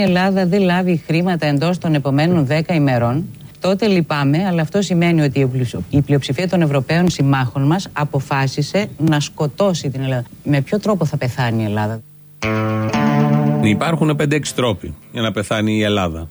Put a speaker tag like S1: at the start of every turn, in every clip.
S1: Αν η Ελλάδα δεν λάβει χρήματα εντός των επομένων 10 ημερών, τότε λυπάμαι, αλλά αυτό σημαίνει ότι η πλειοψηφία των Ευρωπαίων συμμάχων μας αποφάσισε να σκοτώσει την Ελλάδα. Με ποιο τρόπο θα πεθάνει η Ελλάδα;
S2: Υπάρχουν 5-6 τρόποι για να πεθάνει η Ελλάδα.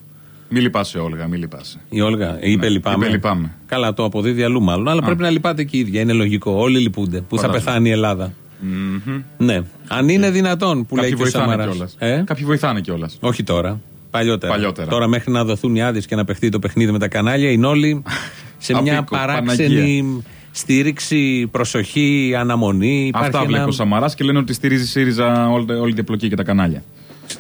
S3: Μη λυπάσαι, Όλγα, μη λυπάσαι.
S2: Η Όλγα είπε ναι, λυπάμαι.
S3: Είπε λυπάμαι.
S2: Καλά, το αποδίδει αλλού μάλλον. Αλλά Α. πρέπει να λυπάτε και η ίδια. Είναι λογικό. Όλοι λυπούνται. Πού θα πεθάνει η Ελλάδα. Mm-hmm. Ναι. Αν είναι δυνατόν που Κάποιοι λέει και ο Σαμαράς.
S3: Ε; Κάποιοι βοηθάνε κιόλας.
S2: Όχι τώρα. Παλιότερα. Παλιότερα. Τώρα μέχρι να δοθούν οι άδειες και να παιχτεί το παιχνίδι με τα κανάλια, είναι όλοι σε μια παράξενη στήριξη, προσοχή, αναμονή.
S3: Αυτά βλέπει ο Σαμαράς και λένε ότι στηρίζει ΣΥΡΙΖΑ όλη, όλη την επλοκή και τα κανάλια.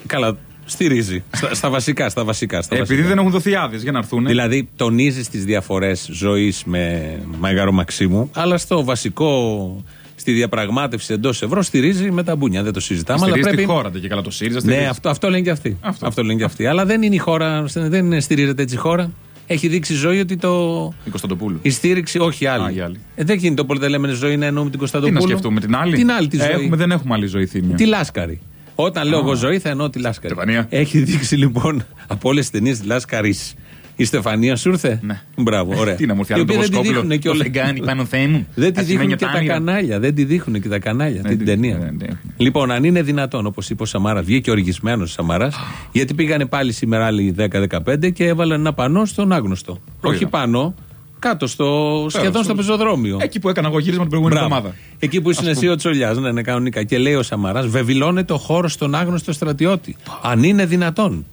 S2: Καλά, στηρίζει. στα, στα, βασικά, στα βασικά. Στα
S3: Επειδή δεν έχουν δοθεί άδειες για να έρθουν.
S2: Δηλαδή, τονίζεις τις διαφορές ζωής με Μαγάρο Μαξίμου, αλλά στο βασικό στη διαπραγμάτευση εντός ευρώ στηρίζει με τα μπούνια. Δεν το συζητάμε.
S3: Στηρίζει αλλά πρέπει... τη χώρα και καλά το ΣΥΡΙΖΑ.
S2: Ναι, αυτό, αυτό λένε και αυτοί. Αυτό. αυτό λένε και αυτοί. Αλλά δεν είναι η χώρα, δεν στηρίζεται έτσι η χώρα. Έχει δείξει η ζωή ότι το.
S3: Η Κωνσταντοπούλου.
S2: Η στήριξη, όχι άλλη. Α, άλλη. Ε, δεν γίνεται το πολυτελέμενη ζωή να εννοούμε την Κωνσταντοπούλου. Τι
S3: να σκεφτούμε, την άλλη;
S2: Την άλλη τη ζωή.
S3: Έχουμε, δεν έχουμε άλλη ζωή θύμια.
S2: Τη Λάσκαρη. Όταν λέω εγώ ζωή θα εννοώ τη Λάσκαρη. Έχει δείξει λοιπόν από όλες τις ταινίες τη Λάσκαρης η Στεφανία σου ήρθε;
S3: Ναι.
S2: Μπράβο, ωραία.
S3: Τι να μου φτιάχνει το
S2: βοσκόπουλο.
S3: Και όλα... κάνει πάνω μου.
S2: Δεν τη δείχνουν και τα κανάλια. Δεν τη δείχνουν και τα κανάλια. Την ταινία. Ναι, ναι. Λοιπόν, αν είναι δυνατόν, όπως είπε ο Σαμάρας, βγήκε οργισμένος ο Σαμάρας, γιατί πήγανε πάλι σήμερα άλλοι 10-15 και έβαλαν ένα πανό στον άγνωστο. Όχι πάνω, κάτω στο, σχεδόν στο πεζοδρόμιο.
S3: Εκεί που έκανα εγώ γύρισμα την προηγούμενη εβδομάδα.
S2: Εκεί που είσαι εσύ ο Τσολιάς, ναι, ναι, κανονικά. Και λέει ο Σαμαρά, βεβηλώνεται ο χώρος στον άγνωστο στρατιώτη. Αν είναι δυνατόν,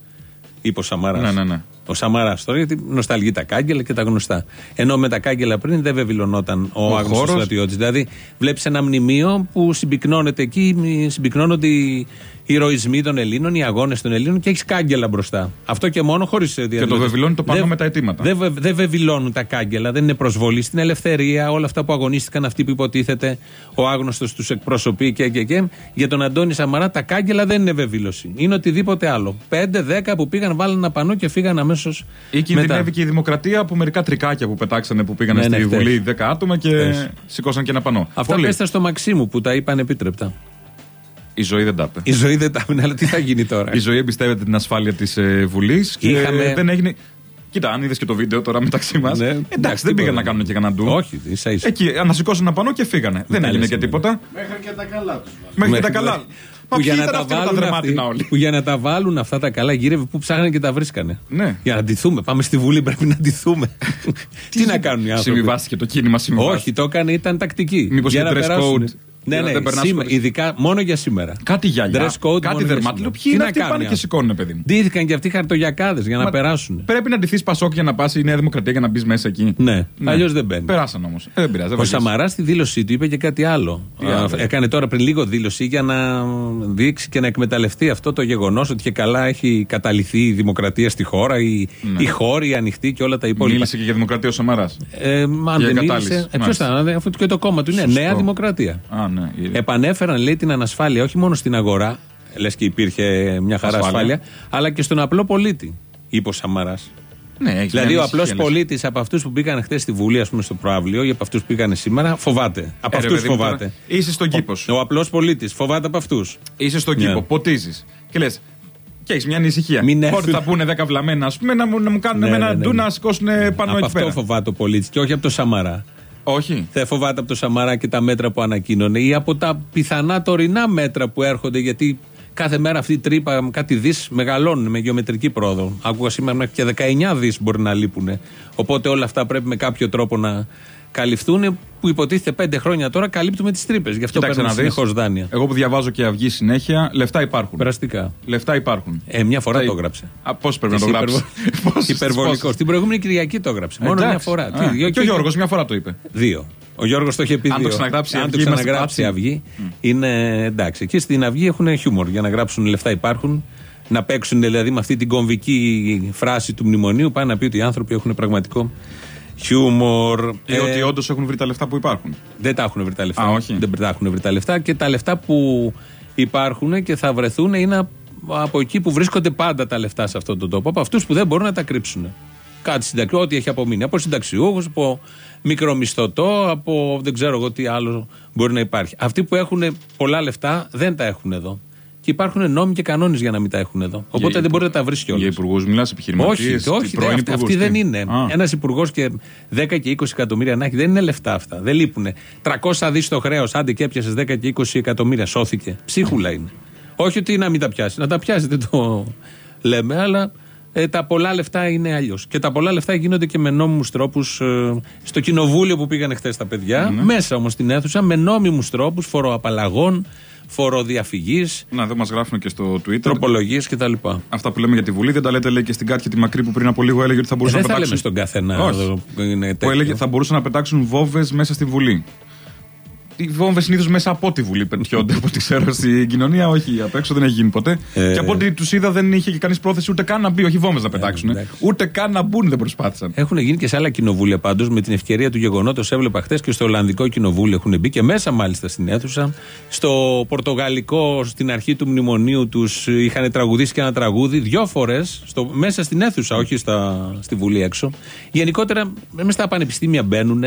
S2: είπε ο Σαμαρά.
S3: Ναι, ναι, ναι.
S2: Ο Σαμαράς τώρα, γιατί νοσταλγεί τα κάγκελα και τα γνωστά. Ενώ με τα κάγκελα πριν δεν βεβηλωνόταν ο, ο άγνωστος στρατιώτης. Δηλαδή, βλέπεις ένα μνημείο που συμπυκνώνεται εκεί, συμπυκνώνονται οι ηρωισμοί των Ελλήνων, οι αγώνες των Ελλήνων και έχεις κάγκελα μπροστά. Αυτό και μόνο χωρίς διαδικασία.
S3: Και το βεβηλώνει το πάνω με τα αιτήματα.
S2: Δεν δε, δε βεβηλώνουν τα κάγκελα, δεν είναι προσβολή στην ελευθερία, όλα αυτά που αγωνίστηκαν αυτοί που υποτίθεται ο άγνωστος τους εκπροσωπεί και, και, και. Για τον Αντώνη Σαμαρά τα κάγκελα δεν είναι βεβήλωση. Είναι οτιδήποτε άλλο. Πέντε, δέκα που πήγαν, βάλαν ένα πανό και φύγαν αμέσως.
S3: Ή κινδυνεύει και η δημοκρατία από μερικά τρικάκια που πετάξανε που πήγαν ναι, στη ναι, Βουλή δέκα άτομα και σηκώσαν και ένα πανό.
S2: Αυτά πέστα στο Μαξίμου που τα είπαν επίτρεπτα.
S3: Η ζωή δεν τα είπε.
S2: Η ζωή δεν τα είπε, αλλά τι θα γίνει τώρα;
S3: Η ζωή εμπιστεύεται την ασφάλεια της ε, Βουλής και Είχαμε... δεν έγινε. Κοίτα, αν είδες και το βίντεο τώρα μεταξύ μας. Ναι, εντάξει, δεν πήγαν να κάνουν και κανένα ντου.
S2: Όχι, ίσα ίσα.
S3: Εκεί ανασηκώσαν ένα πανό και φύγανε. Δεν έγινε και τίποτα.
S4: Μέχρι και τα καλά τους.
S3: Μέχρι και τα καλά.
S2: Που για, να τα βάλουν αυτοί, που για να τα βάλουν αυτά τα καλά γύρευε που ψάχνανε και τα βρίσκανε.
S3: Ναι.
S2: Για να αντιθούμε. Πάμε στη Βουλή, πρέπει να αντιθούμε. Τι να κάνουν οι άνθρωποι;
S3: Συμβιβάστηκε το κίνημα, συμβιβάστηκε.
S2: Όχι, το έκανε, ήταν τακτική.
S3: Μήπως για dress code.
S2: Ναι, ναι, σήμερα, ειδικά μόνο για σήμερα.
S3: Κάτι γυαλιά, code, κάτι δερμάτιλο. Ποιοι είναι αυτοί πάνε και σηκώνουν, παιδί μου;
S2: Ντύθηκαν και αυτοί χαρτογιακάδες για να περάσουν.
S3: Πρέπει να ντυθείς Πασόκ για να πας η Νέα Δημοκρατία για να μπεις μέσα εκεί.
S2: Ναι, ναι. αλλιώς δεν μπαίνει.
S3: Περάσαν όμως. Ε, δεν πειράζει.
S2: Ο Σαμαράς στη δήλωσή του είπε και κάτι άλλο. Έκανε τώρα πριν λίγο δήλωση για να δείξει και να εκμεταλλευτεί αυτό το γεγονός ότι και καλά έχει καταληθεί η δημοκρατία στη χώρα, η, ναι. η χώρη, η ανοιχτή και όλα τα υπόλοιπα.
S3: Μίλησε και για δημοκρατία ο Σαμαράς.
S2: Ε, αν δεν μίλησε. Ε, Ποιος ήταν, αφού και το κόμμα του είναι Νέα Δημοκρατία. Επανέφεραν λέει την ανασφάλεια όχι μόνο στην αγορά, λες και υπήρχε μια χαρά ασφάλεια, αλλά και στον απλό πολίτη, είπε ο Σαμαράς.
S3: Ναι,
S2: δηλαδή, ο απλός πολίτης από αυτούς που πήγαν χθες στη Βουλή, ας πούμε, στο προαύλιο, ή από αυτούς που πήγαν σήμερα, φοβάται. Από ε, αυτούς φοβάται.
S3: Είσαι στον κήπος
S2: Ο, ο απλός πολίτης φοβάται από αυτούς.
S3: Είσαι στον κήπο, yeah. ποτίζεις. Και λες, και έχεις μια ανησυχία. Πότε θα πούνε 10 βλαμμένα, ας πούμε, να μου, να μου κάνουν ναι, ένα ναι, ναι, ντου να σηκώσουν πάνω από εκεί
S2: Αυτό φοβάται ο πολίτης και όχι από το Σαμαρά.
S3: Όχι.
S2: Δεν φοβάται από το Σαμαρά και τα μέτρα που ανακοίνωνε ή από τα πιθανά τωρινά μέτρα που έρχονται γιατί κάθε μέρα αυτή η τρύπα κάτι δις μεγαλώνουν με γεωμετρική πρόοδο. Άκουγα σήμερα μέχρι και 19 δις μπορεί να λείπουν. Οπότε όλα αυτά πρέπει με κάποιο τρόπο να καλυφθούν που υποτίθεται πέντε χρόνια τώρα καλύπτουμε τις τρύπες. Γι' αυτό παίρνουν συνεχώς δάνεια.
S3: Εγώ που διαβάζω και αυγή συνέχεια, λεφτά υπάρχουν.
S2: Περαστικά.
S3: Λεφτά υπάρχουν.
S2: Ε, μια φορά το έγραψε.
S3: Πώς πρέπει να το γράψεις;
S2: Υπερβολικός. Την προηγούμενη Κυριακή το έγραψε. Μόνο μια φορά.
S3: Και ο Γιώργος μια φορά το είπε.
S2: Δύο. Ο Γιώργος το είχε πει.
S3: Αν το ξαναγράψει
S2: Αν το ξαναγράψει αυγή, είναι εντάξει. Εκεί στην αυγή έχουν χιούμορ για να γράψουν λεφτά υπάρχουν. Να παίξουν δηλαδή με αυτή την κομβική φράση του μνημονίου. Πάνε να πει ότι οι άνθρωποι έχουν πραγματικό χιούμορ.
S3: Ε, ότι όντως έχουν βρει τα λεφτά που υπάρχουν.
S2: Δεν τα έχουν βρει τα λεφτά.
S3: Α, όχι.
S2: Δεν τα έχουν βρει τα λεφτά και τα λεφτά που υπάρχουν και θα βρεθούν είναι από εκεί που βρίσκονται πάντα τα λεφτά σε αυτόν τον τόπο. Από αυτούς που δεν μπορούν να τα κρύψουν. Κάτι συνταξιούχο, ό,τι έχει απομείνει. Από συνταξιούχους, από μικρομισθωτό, από δεν ξέρω εγώ τι άλλο μπορεί να υπάρχει. Αυτοί που έχουν πολλά λεφτά δεν τα έχουν εδώ. Και υπάρχουν νόμοι και κανόνες για να μην τα έχουν εδώ. Οπότε για δεν μπορεί να τα βρεις κιόλας.
S3: Για υπουργούς μιλάς, επιχειρηματίες.
S2: Όχι, όχι δε, αυτοί, αυτοί δεν είναι. Ένας υπουργός και 10 και 20 εκατομμύρια να έχει δεν είναι λεφτά αυτά. Δεν λείπουν. 300 δις το χρέος, άντε και έπιασες 10 και 20 εκατομμύρια, σώθηκε. Ψίχουλα είναι. Όχι ότι να μην τα πιάσει. Να τα πιάσει, δεν το λέμε, αλλά ε, τα πολλά λεφτά είναι αλλιώς. Και τα πολλά λεφτά γίνονται και με νόμιμους τρόπους ε, στο κοινοβούλιο που πήγαν χθες τα παιδιά, ναι. μέσα όμως στην αίθουσα, με νόμιμους τρόπους φοροαπαλλαγών, φοροδιαφυγής.
S3: Να, δεν μας γράφουν και στο Twitter.
S2: Τροπολογίες κτλ.
S3: Αυτά που λέμε για τη Βουλή δεν τα λέτε λέει και στην Κάτια τη Μακρύ που πριν από λίγο έλεγε ότι θα μπορούσαν
S2: ε,
S3: να πετάξουν.
S2: Δεν θα λέμε στον καθένα.
S3: Όχι. Που έλεγε θα μπορούσαν να πετάξουν βόβε μέσα στη Βουλή οι βόμβες συνήθως μέσα από τη Βουλή πετιόνται από ό,τι ξέρω στην κοινωνία. Όχι, απ' έξω δεν έχει γίνει ποτέ. Ε... Και από ό,τι τους είδα δεν είχε και κανείς πρόθεση ούτε καν να μπει, όχι βόμβες να πετάξουν. Ε, ούτε καν να μπουν δεν προσπάθησαν.
S2: Έχουν γίνει και σε άλλα κοινοβούλια πάντως με την ευκαιρία του γεγονότος. Έβλεπα χθες και στο Ολλανδικό κοινοβούλιο έχουν μπει και μέσα μάλιστα στην αίθουσα. Στο Πορτογαλικό στην αρχή του μνημονίου τους είχαν τραγουδήσει και ένα τραγούδι δύο φορές μέσα στην αίθουσα, όχι στα, στη Βουλή έξω. Γενικότερα μέσα στα πανεπιστήμια μπαίνουν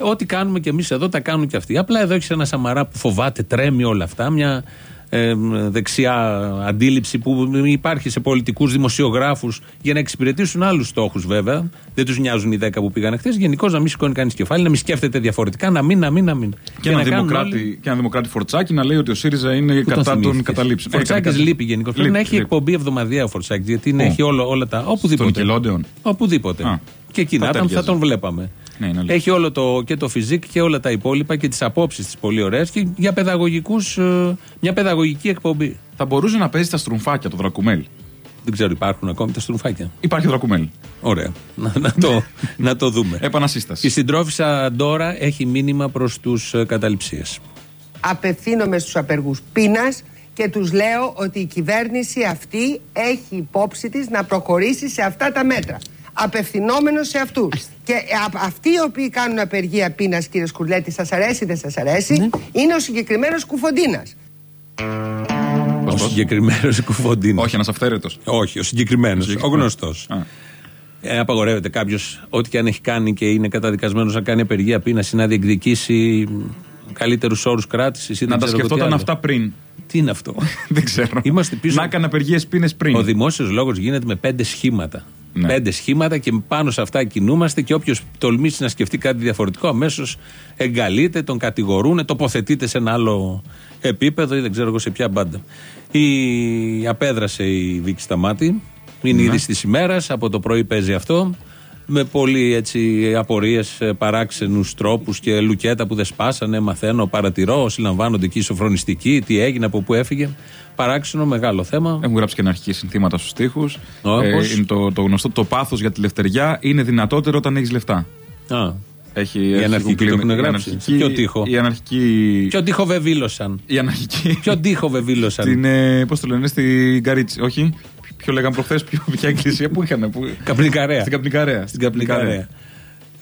S2: Ό,τι κάνουμε κι εμείς εδώ τα κάνουν κι αυτοί. Απλά εδώ έχεις ένα Σαμαρά που φοβάται, τρέμει όλα αυτά. Μια ε, δεξιά αντίληψη που υπάρχει σε πολιτικούς δημοσιογράφους για να εξυπηρετήσουν άλλους στόχους βέβαια. Δεν τους νοιάζουν οι 10 που πήγαν χθες. Γενικώς να μην σηκώνει κανείς κεφάλι, να μην σκέφτεται διαφορετικά, να μην, να μην, να μην.
S3: Και, και ένα, δημοκράτη, όλοι... και ένα δημοκράτη Φορτσάκη να λέει ότι ο ΣΥΡΙΖΑ είναι που κατά των καταλήψεων.
S2: Φορτσάκης ε, λείπει γενικώς. Πρέπει να έχει εκπομπή εβδομαδιαία ο Φορτσάκης, γιατί έχει όλα τα. Οπουδήποτε. Οπουδήποτε. Και εκεί να θα τον βλέπαμε. Ναι, Έχει όλο το, και το φιζίκ και όλα τα υπόλοιπα και τις απόψεις της πολύ ωραίε και για παιδαγωγικούς, ε, μια παιδαγωγική εκπομπή.
S3: Θα μπορούσε να παίζει τα στρουμφάκια, το δρακουμέλ.
S2: Δεν ξέρω, υπάρχουν ακόμη τα στρουμφάκια;
S3: Υπάρχει δρακουμέλ.
S2: Ωραία. να, να, το, να το δούμε.
S3: Επανασύσταση.
S2: Η συντρόφισσα Ντόρα έχει μήνυμα προς τους ε, καταληψίες.
S4: Απευθύνομαι στους απεργούς πείνας και τους λέω ότι η κυβέρνηση αυτή έχει υπόψη της να προχωρήσει σε αυτά τα μέτρα απευθυνόμενος σε αυτούς. Και αυτοί οι οποίοι κάνουν απεργία πείνας, κύριε Σκουρλέτη, σας αρέσει ή δεν σας αρέσει, ναι. είναι ο συγκεκριμένος κουφοντίνας.
S2: Ο συγκεκριμένος κουφοντίνας.
S3: Όχι, ένας αυθαίρετος.
S2: Όχι, ο συγκεκριμένος. Ο γνωστός. Ε, απαγορεύεται κάποιος, ό,τι και αν έχει κάνει και είναι καταδικασμένος να κάνει απεργία πείνας ή να διεκδικήσει καλύτερους όρους κράτησης.
S3: Να τα σκεφτόταν αυτά πριν.
S2: Τι είναι αυτό;
S3: δεν ξέρω. Είμαστε πίσω... Να έκανε απεργίες πίνε πριν.
S2: Ο δημόσιος λόγος γίνεται με πέντε σχήματα. Ναι. Πέντε σχήματα και πάνω σε αυτά κινούμαστε και όποιος τολμήσει να σκεφτεί κάτι διαφορετικό αμέσως εγκαλείται, τον κατηγορούν, τοποθετείται σε ένα άλλο επίπεδο ή δεν ξέρω εγώ σε ποια μπάντα. Η... Απέδρασε η Βίκη Σταμάτη. Είναι ναι. είδηση της ημέρας. Από το πρωί παίζει αυτό. Με πολύ έτσι απορίες, παράξενους τρόπους και λουκέτα που δεν σπάσανε. Μαθαίνω, παρατηρώ, συλλαμβάνονται εκεί οι σοφρονιστικοί, τι έγινε, από πού έφυγε παράξενο, μεγάλο θέμα.
S3: Έχουν γράψει και αναρχικοί συνθήματα στους τοίχου. Ε, είναι το, το γνωστό το πάθος για τη λευτεριά είναι δυνατότερο όταν έχεις λεφτά.
S2: Α. Έχει, οι αναρχικοί το έχουν γράψει. Σε ποιο τείχο.
S3: Οι αναρχικοί...
S2: Ποιο τείχο βεβήλωσαν;
S3: Οι αναρχικοί.
S2: Ποιο τείχο βεβήλωσαν;
S3: Την, ε, πώς το λένε, στην Καρίτσι. Όχι; Ποιο λέγαμε προχθές, ποια εκκλησία που είχαν. Που...
S2: Καπνικαρέα.
S3: Στην Καπνικαρέα.
S2: Στην Καπνικαρέα.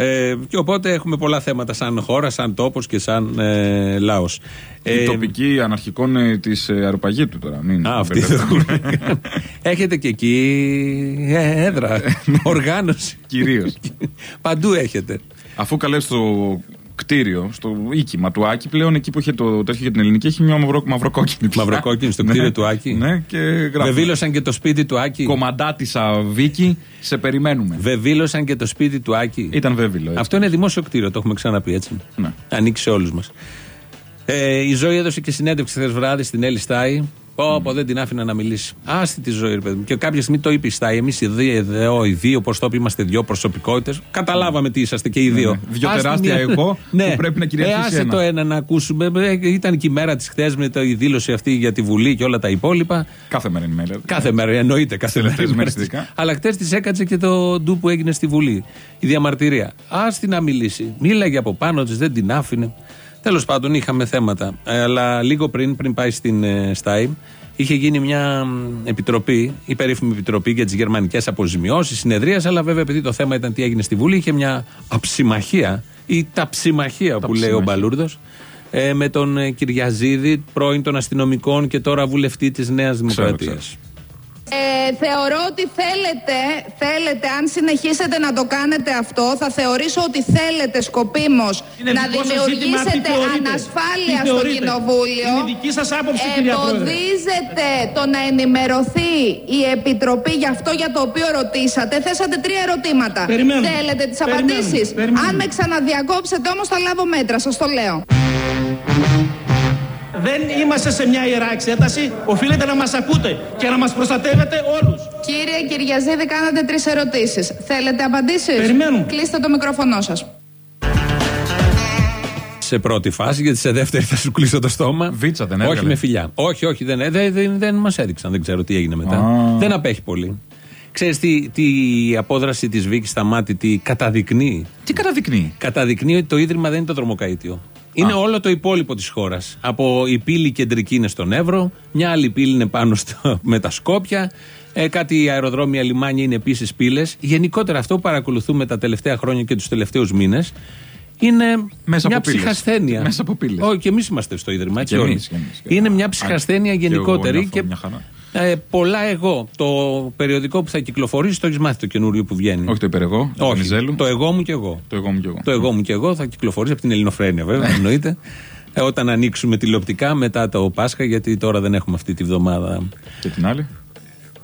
S2: Ε, και οπότε έχουμε πολλά θέματα σαν χώρα, σαν τόπος και σαν ε, λαός.
S3: Η ε, τοπική αναρχικών ε, της ε, Αεροπαγίτου τώρα. Μην
S2: α, αυτή Έχετε και εκεί ε, έδρα, οργάνωση.
S3: Κυρίως.
S2: Παντού έχετε.
S3: Αφού καλέ στο κτίριο, στο οίκημα του Άκη, πλέον εκεί που είχε το τέτοιο για την ελληνική, έχει μια μαυρο, μαυροκόκκινη.
S2: Μαυροκόκκινη στο κτίριο ναι, του Άκη.
S3: Ναι, και
S2: Βεβήλωσαν και το σπίτι του Άκη.
S3: Κομμαντάτισα Βίκη, σε περιμένουμε.
S2: Βεβήλωσαν και το σπίτι του Άκη.
S3: Ήταν βέβαιο.
S2: Αυτό είναι δημόσιο κτίριο, το έχουμε ξαναπεί έτσι. Ναι. Ανοίξει σε όλους μας. Ε, η ζωή έδωσε και συνέντευξη χθες βράδυ στην Έλλη Στάι. Πω, πω, δεν την άφηνα να μιλήσει. Άστη τη ζωή, ρε παιδί μου. Και κάποια στιγμή το είπε η Στάι. Εμείς οι δύο, οι δύο, πώς το είπε, είμαστε δύο προσωπικότητες. Καταλάβαμε τι είσαστε και οι δύο. Ναι,
S3: ναι. Δύο τεράστια μια... εγώ ναι. που πρέπει να κυριαρχήσει.
S2: Ε, άσε το ένα να ακούσουμε. Ε, ήταν και η μέρα της χθες με τη δήλωση αυτή για τη Βουλή και όλα τα υπόλοιπα.
S3: Κάθε μέρα είναι η μέρα.
S2: Κάθε μέρα, εννοείται. Κάθε μέρα. Αλλά χθες της έκατσε και το ντου που έγινε στη Βουλή. Η διαμαρτυρία. Άστη να μιλήσει. Μίλαγε από πάνω της, δεν την άφηνε. Τέλος πάντων, είχαμε θέματα. Ε, αλλά λίγο πριν, πριν πάει στην ε, ΣΤΑΙ, είχε γίνει μια επιτροπή, η περίφημη επιτροπή για τις γερμανικές αποζημιώσεις, συνεδρία. Αλλά βέβαια, επειδή το θέμα ήταν τι έγινε στη Βουλή, είχε μια αψημαχία ή ταψιμαχία που λέει ο Μπαλούρδος ε, με τον ε, Κυριαζίδη, πρώην των αστυνομικών και τώρα βουλευτή της Νέας Δημοκρατίας.
S5: Ε, θεωρώ ότι θέλετε, θέλετε, αν συνεχίσετε να το κάνετε αυτό, θα θεωρήσω ότι θέλετε σκοπίμως να δημιουργήσετε ανασφάλεια στο Κοινοβούλιο.
S6: Είναι δική σας άποψη, κυρία
S5: Εμποδίζετε το να ενημερωθεί η Επιτροπή για αυτό για το οποίο ρωτήσατε. Θέσατε τρία ερωτήματα.
S6: Περιμένω.
S5: Θέλετε τις απαντήσεις. Αν με ξαναδιακόψετε όμως θα λάβω μέτρα, σας το λέω.
S6: Δεν είμαστε σε μια ιερά εξέταση. Οφείλετε να μας ακούτε και να μας προστατεύετε όλους.
S5: Κύριε Κυριαζίδη, κάνατε τρεις ερωτήσεις. Θέλετε απαντήσεις;
S6: Περιμένουμε.
S5: Κλείστε το μικρόφωνο σας.
S2: Σε πρώτη φάση, γιατί σε δεύτερη θα σου κλείσω το στόμα.
S3: Βίτσα δεν
S2: Όχι
S3: έβγαλε.
S2: με φιλιά. Όχι, όχι, δεν, δεν, δεν, δεν μας έδειξαν. Δεν ξέρω τι έγινε μετά.
S3: Α.
S2: Δεν απέχει πολύ. Ξέρεις τι, τι η απόδραση της Βίκης στα μάτια τι καταδεικνύει;
S3: Τι καταδεικνύει;
S2: Καταδεικνύει ότι το Ίδρυμα δεν είναι το δρομοκαίτιο. Είναι όλο το υπόλοιπο της χώρας. Από η πύλη κεντρική είναι στον Εύρο, μια άλλη πύλη είναι πάνω στο, με τα Σκόπια, ε, κάτι αεροδρόμια, λιμάνια είναι επίσης πύλες. Γενικότερα αυτό που παρακολουθούμε τα τελευταία χρόνια και τους τελευταίους μήνες είναι
S3: Μέσα
S2: μια
S3: από πύλες.
S2: ψυχασθένεια.
S3: Μέσα από πύλες.
S2: Όχι, και εμείς είμαστε στο Ίδρυμα. έτσι
S3: Και
S2: όλοι.
S3: εμείς, και εμείς, και
S2: Είναι
S3: εμείς.
S2: μια ψυχασθένεια
S3: Α, και εγώ
S2: γενικότερη
S3: νιώθω
S2: και
S3: μια χαρά.
S2: Ε, πολλά εγώ. Το περιοδικό που θα κυκλοφορήσει, το έχεις μάθει το καινούριο που βγαίνει.
S3: Όχι το υπερεγώ, το
S2: Όχι,
S3: Βενιζέλου.
S2: το εγώ μου και εγώ.
S3: Το εγώ μου κι εγώ.
S2: Το εγώ μου και εγώ θα κυκλοφορήσει από την Ελληνοφρένεια, βέβαια, εννοείται. Ε, όταν ανοίξουμε τηλεοπτικά μετά το Πάσχα, γιατί τώρα δεν έχουμε αυτή τη βδομάδα.
S3: Και την άλλη.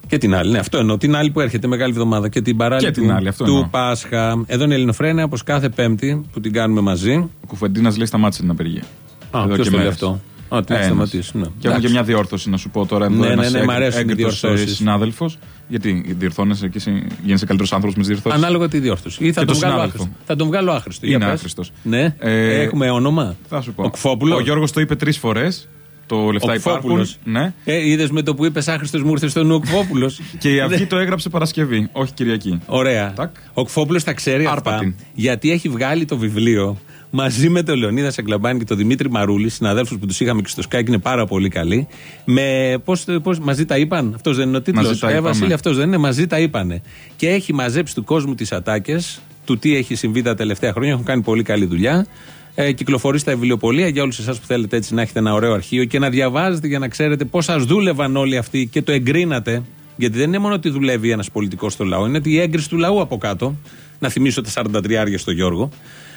S2: Και την άλλη, ναι, αυτό εννοώ. Την άλλη που έρχεται, μεγάλη εβδομάδα. Και την παράλληλη
S3: Και την
S2: του,
S3: άλλη, αυτό
S2: του
S3: εννοώ.
S2: Πάσχα. Εδώ είναι η Ελληνοφρένεια, όπως κάθε Πέμπτη που την κάνουμε μαζί.
S3: Ο Κουφεντίνας λέει σταμάτησε την απεργία.
S2: Α,
S3: Εδώ
S2: ποιος
S3: και
S2: το λέει
S3: μέρες.
S2: αυτό; Α, τι να
S3: Ένας.
S2: σταματήσει, ναι.
S3: Και έχουμε
S2: Εντάξει.
S3: και μια διόρθωση να σου πω τώρα.
S2: Ναι,
S3: εδώ
S2: ναι,
S3: ένας
S2: ναι, μ'
S3: έγκ-
S2: αρέσουν οι
S3: έγκριτος, ε,
S2: διορθώσεις.
S3: συνάδελφος. Γιατί διορθώνεσαι και εσύ γίνεσαι καλύτερος άνθρωπος με τις διορθώσεις;
S2: Ανάλογα τη διόρθωση. Ή θα
S3: Και
S2: τον,
S3: το
S2: βγάλω
S3: συνάδελφο.
S2: άχρηστο. θα τον βγάλω άχρηστο.
S3: Είναι
S2: Για πες.
S3: άχρηστος.
S2: Ναι.
S3: Ε,
S2: Έχουμε όνομα.
S3: Θα σου πω.
S2: Ο Κφόπουλος.
S3: Ο Γιώργος το είπε τρεις φορές. Το λεφτά
S2: Ο
S3: υπάρχουν.
S2: Κφόπουλος.
S3: Ναι.
S2: Ε, Είδες με το που είπες άχρηστος μου ήρθε στο νου ο Κφόπουλος.
S3: Και η Αυγή το έγραψε Παρασκευή, όχι Κυριακή.
S2: Ωραία.
S3: Τακ.
S2: Ο Κφόπουλο τα ξέρει
S3: Άρπατη.
S2: αυτά. Γιατί έχει βγάλει το βιβλίο μαζί με τον Λεωνίδα Σαγκλαμπάνη και τον Δημήτρη Μαρούλη, συναδέλφους που τους είχαμε και στο Sky και είναι πάρα πολύ καλοί. Με, πώς, πώς, μαζί τα είπαν. Αυτός δεν είναι ο τίτλος.
S3: Μαζί τα
S2: Ε,
S3: είπαμε.
S2: Βασίλη, αυτός δεν είναι. Μαζί τα είπανε. Και έχει μαζέψει του κόσμου τις ατάκες, του τι έχει συμβεί τα τελευταία χρόνια. Έχουν κάνει πολύ καλή δουλειά. Ε, κυκλοφορεί στα βιβλιοπολία για όλους εσάς που θέλετε έτσι να έχετε ένα ωραίο αρχείο και να διαβάζετε για να ξέρετε πώς σας δούλευαν όλοι αυτοί και το εγκρίνατε. Γιατί δεν είναι μόνο ότι δουλεύει ένας πολιτικός στο λαό, είναι ότι η έγκριση του λαού από κάτω. Να θυμίσω τα 43 άρια στο Γιώργο.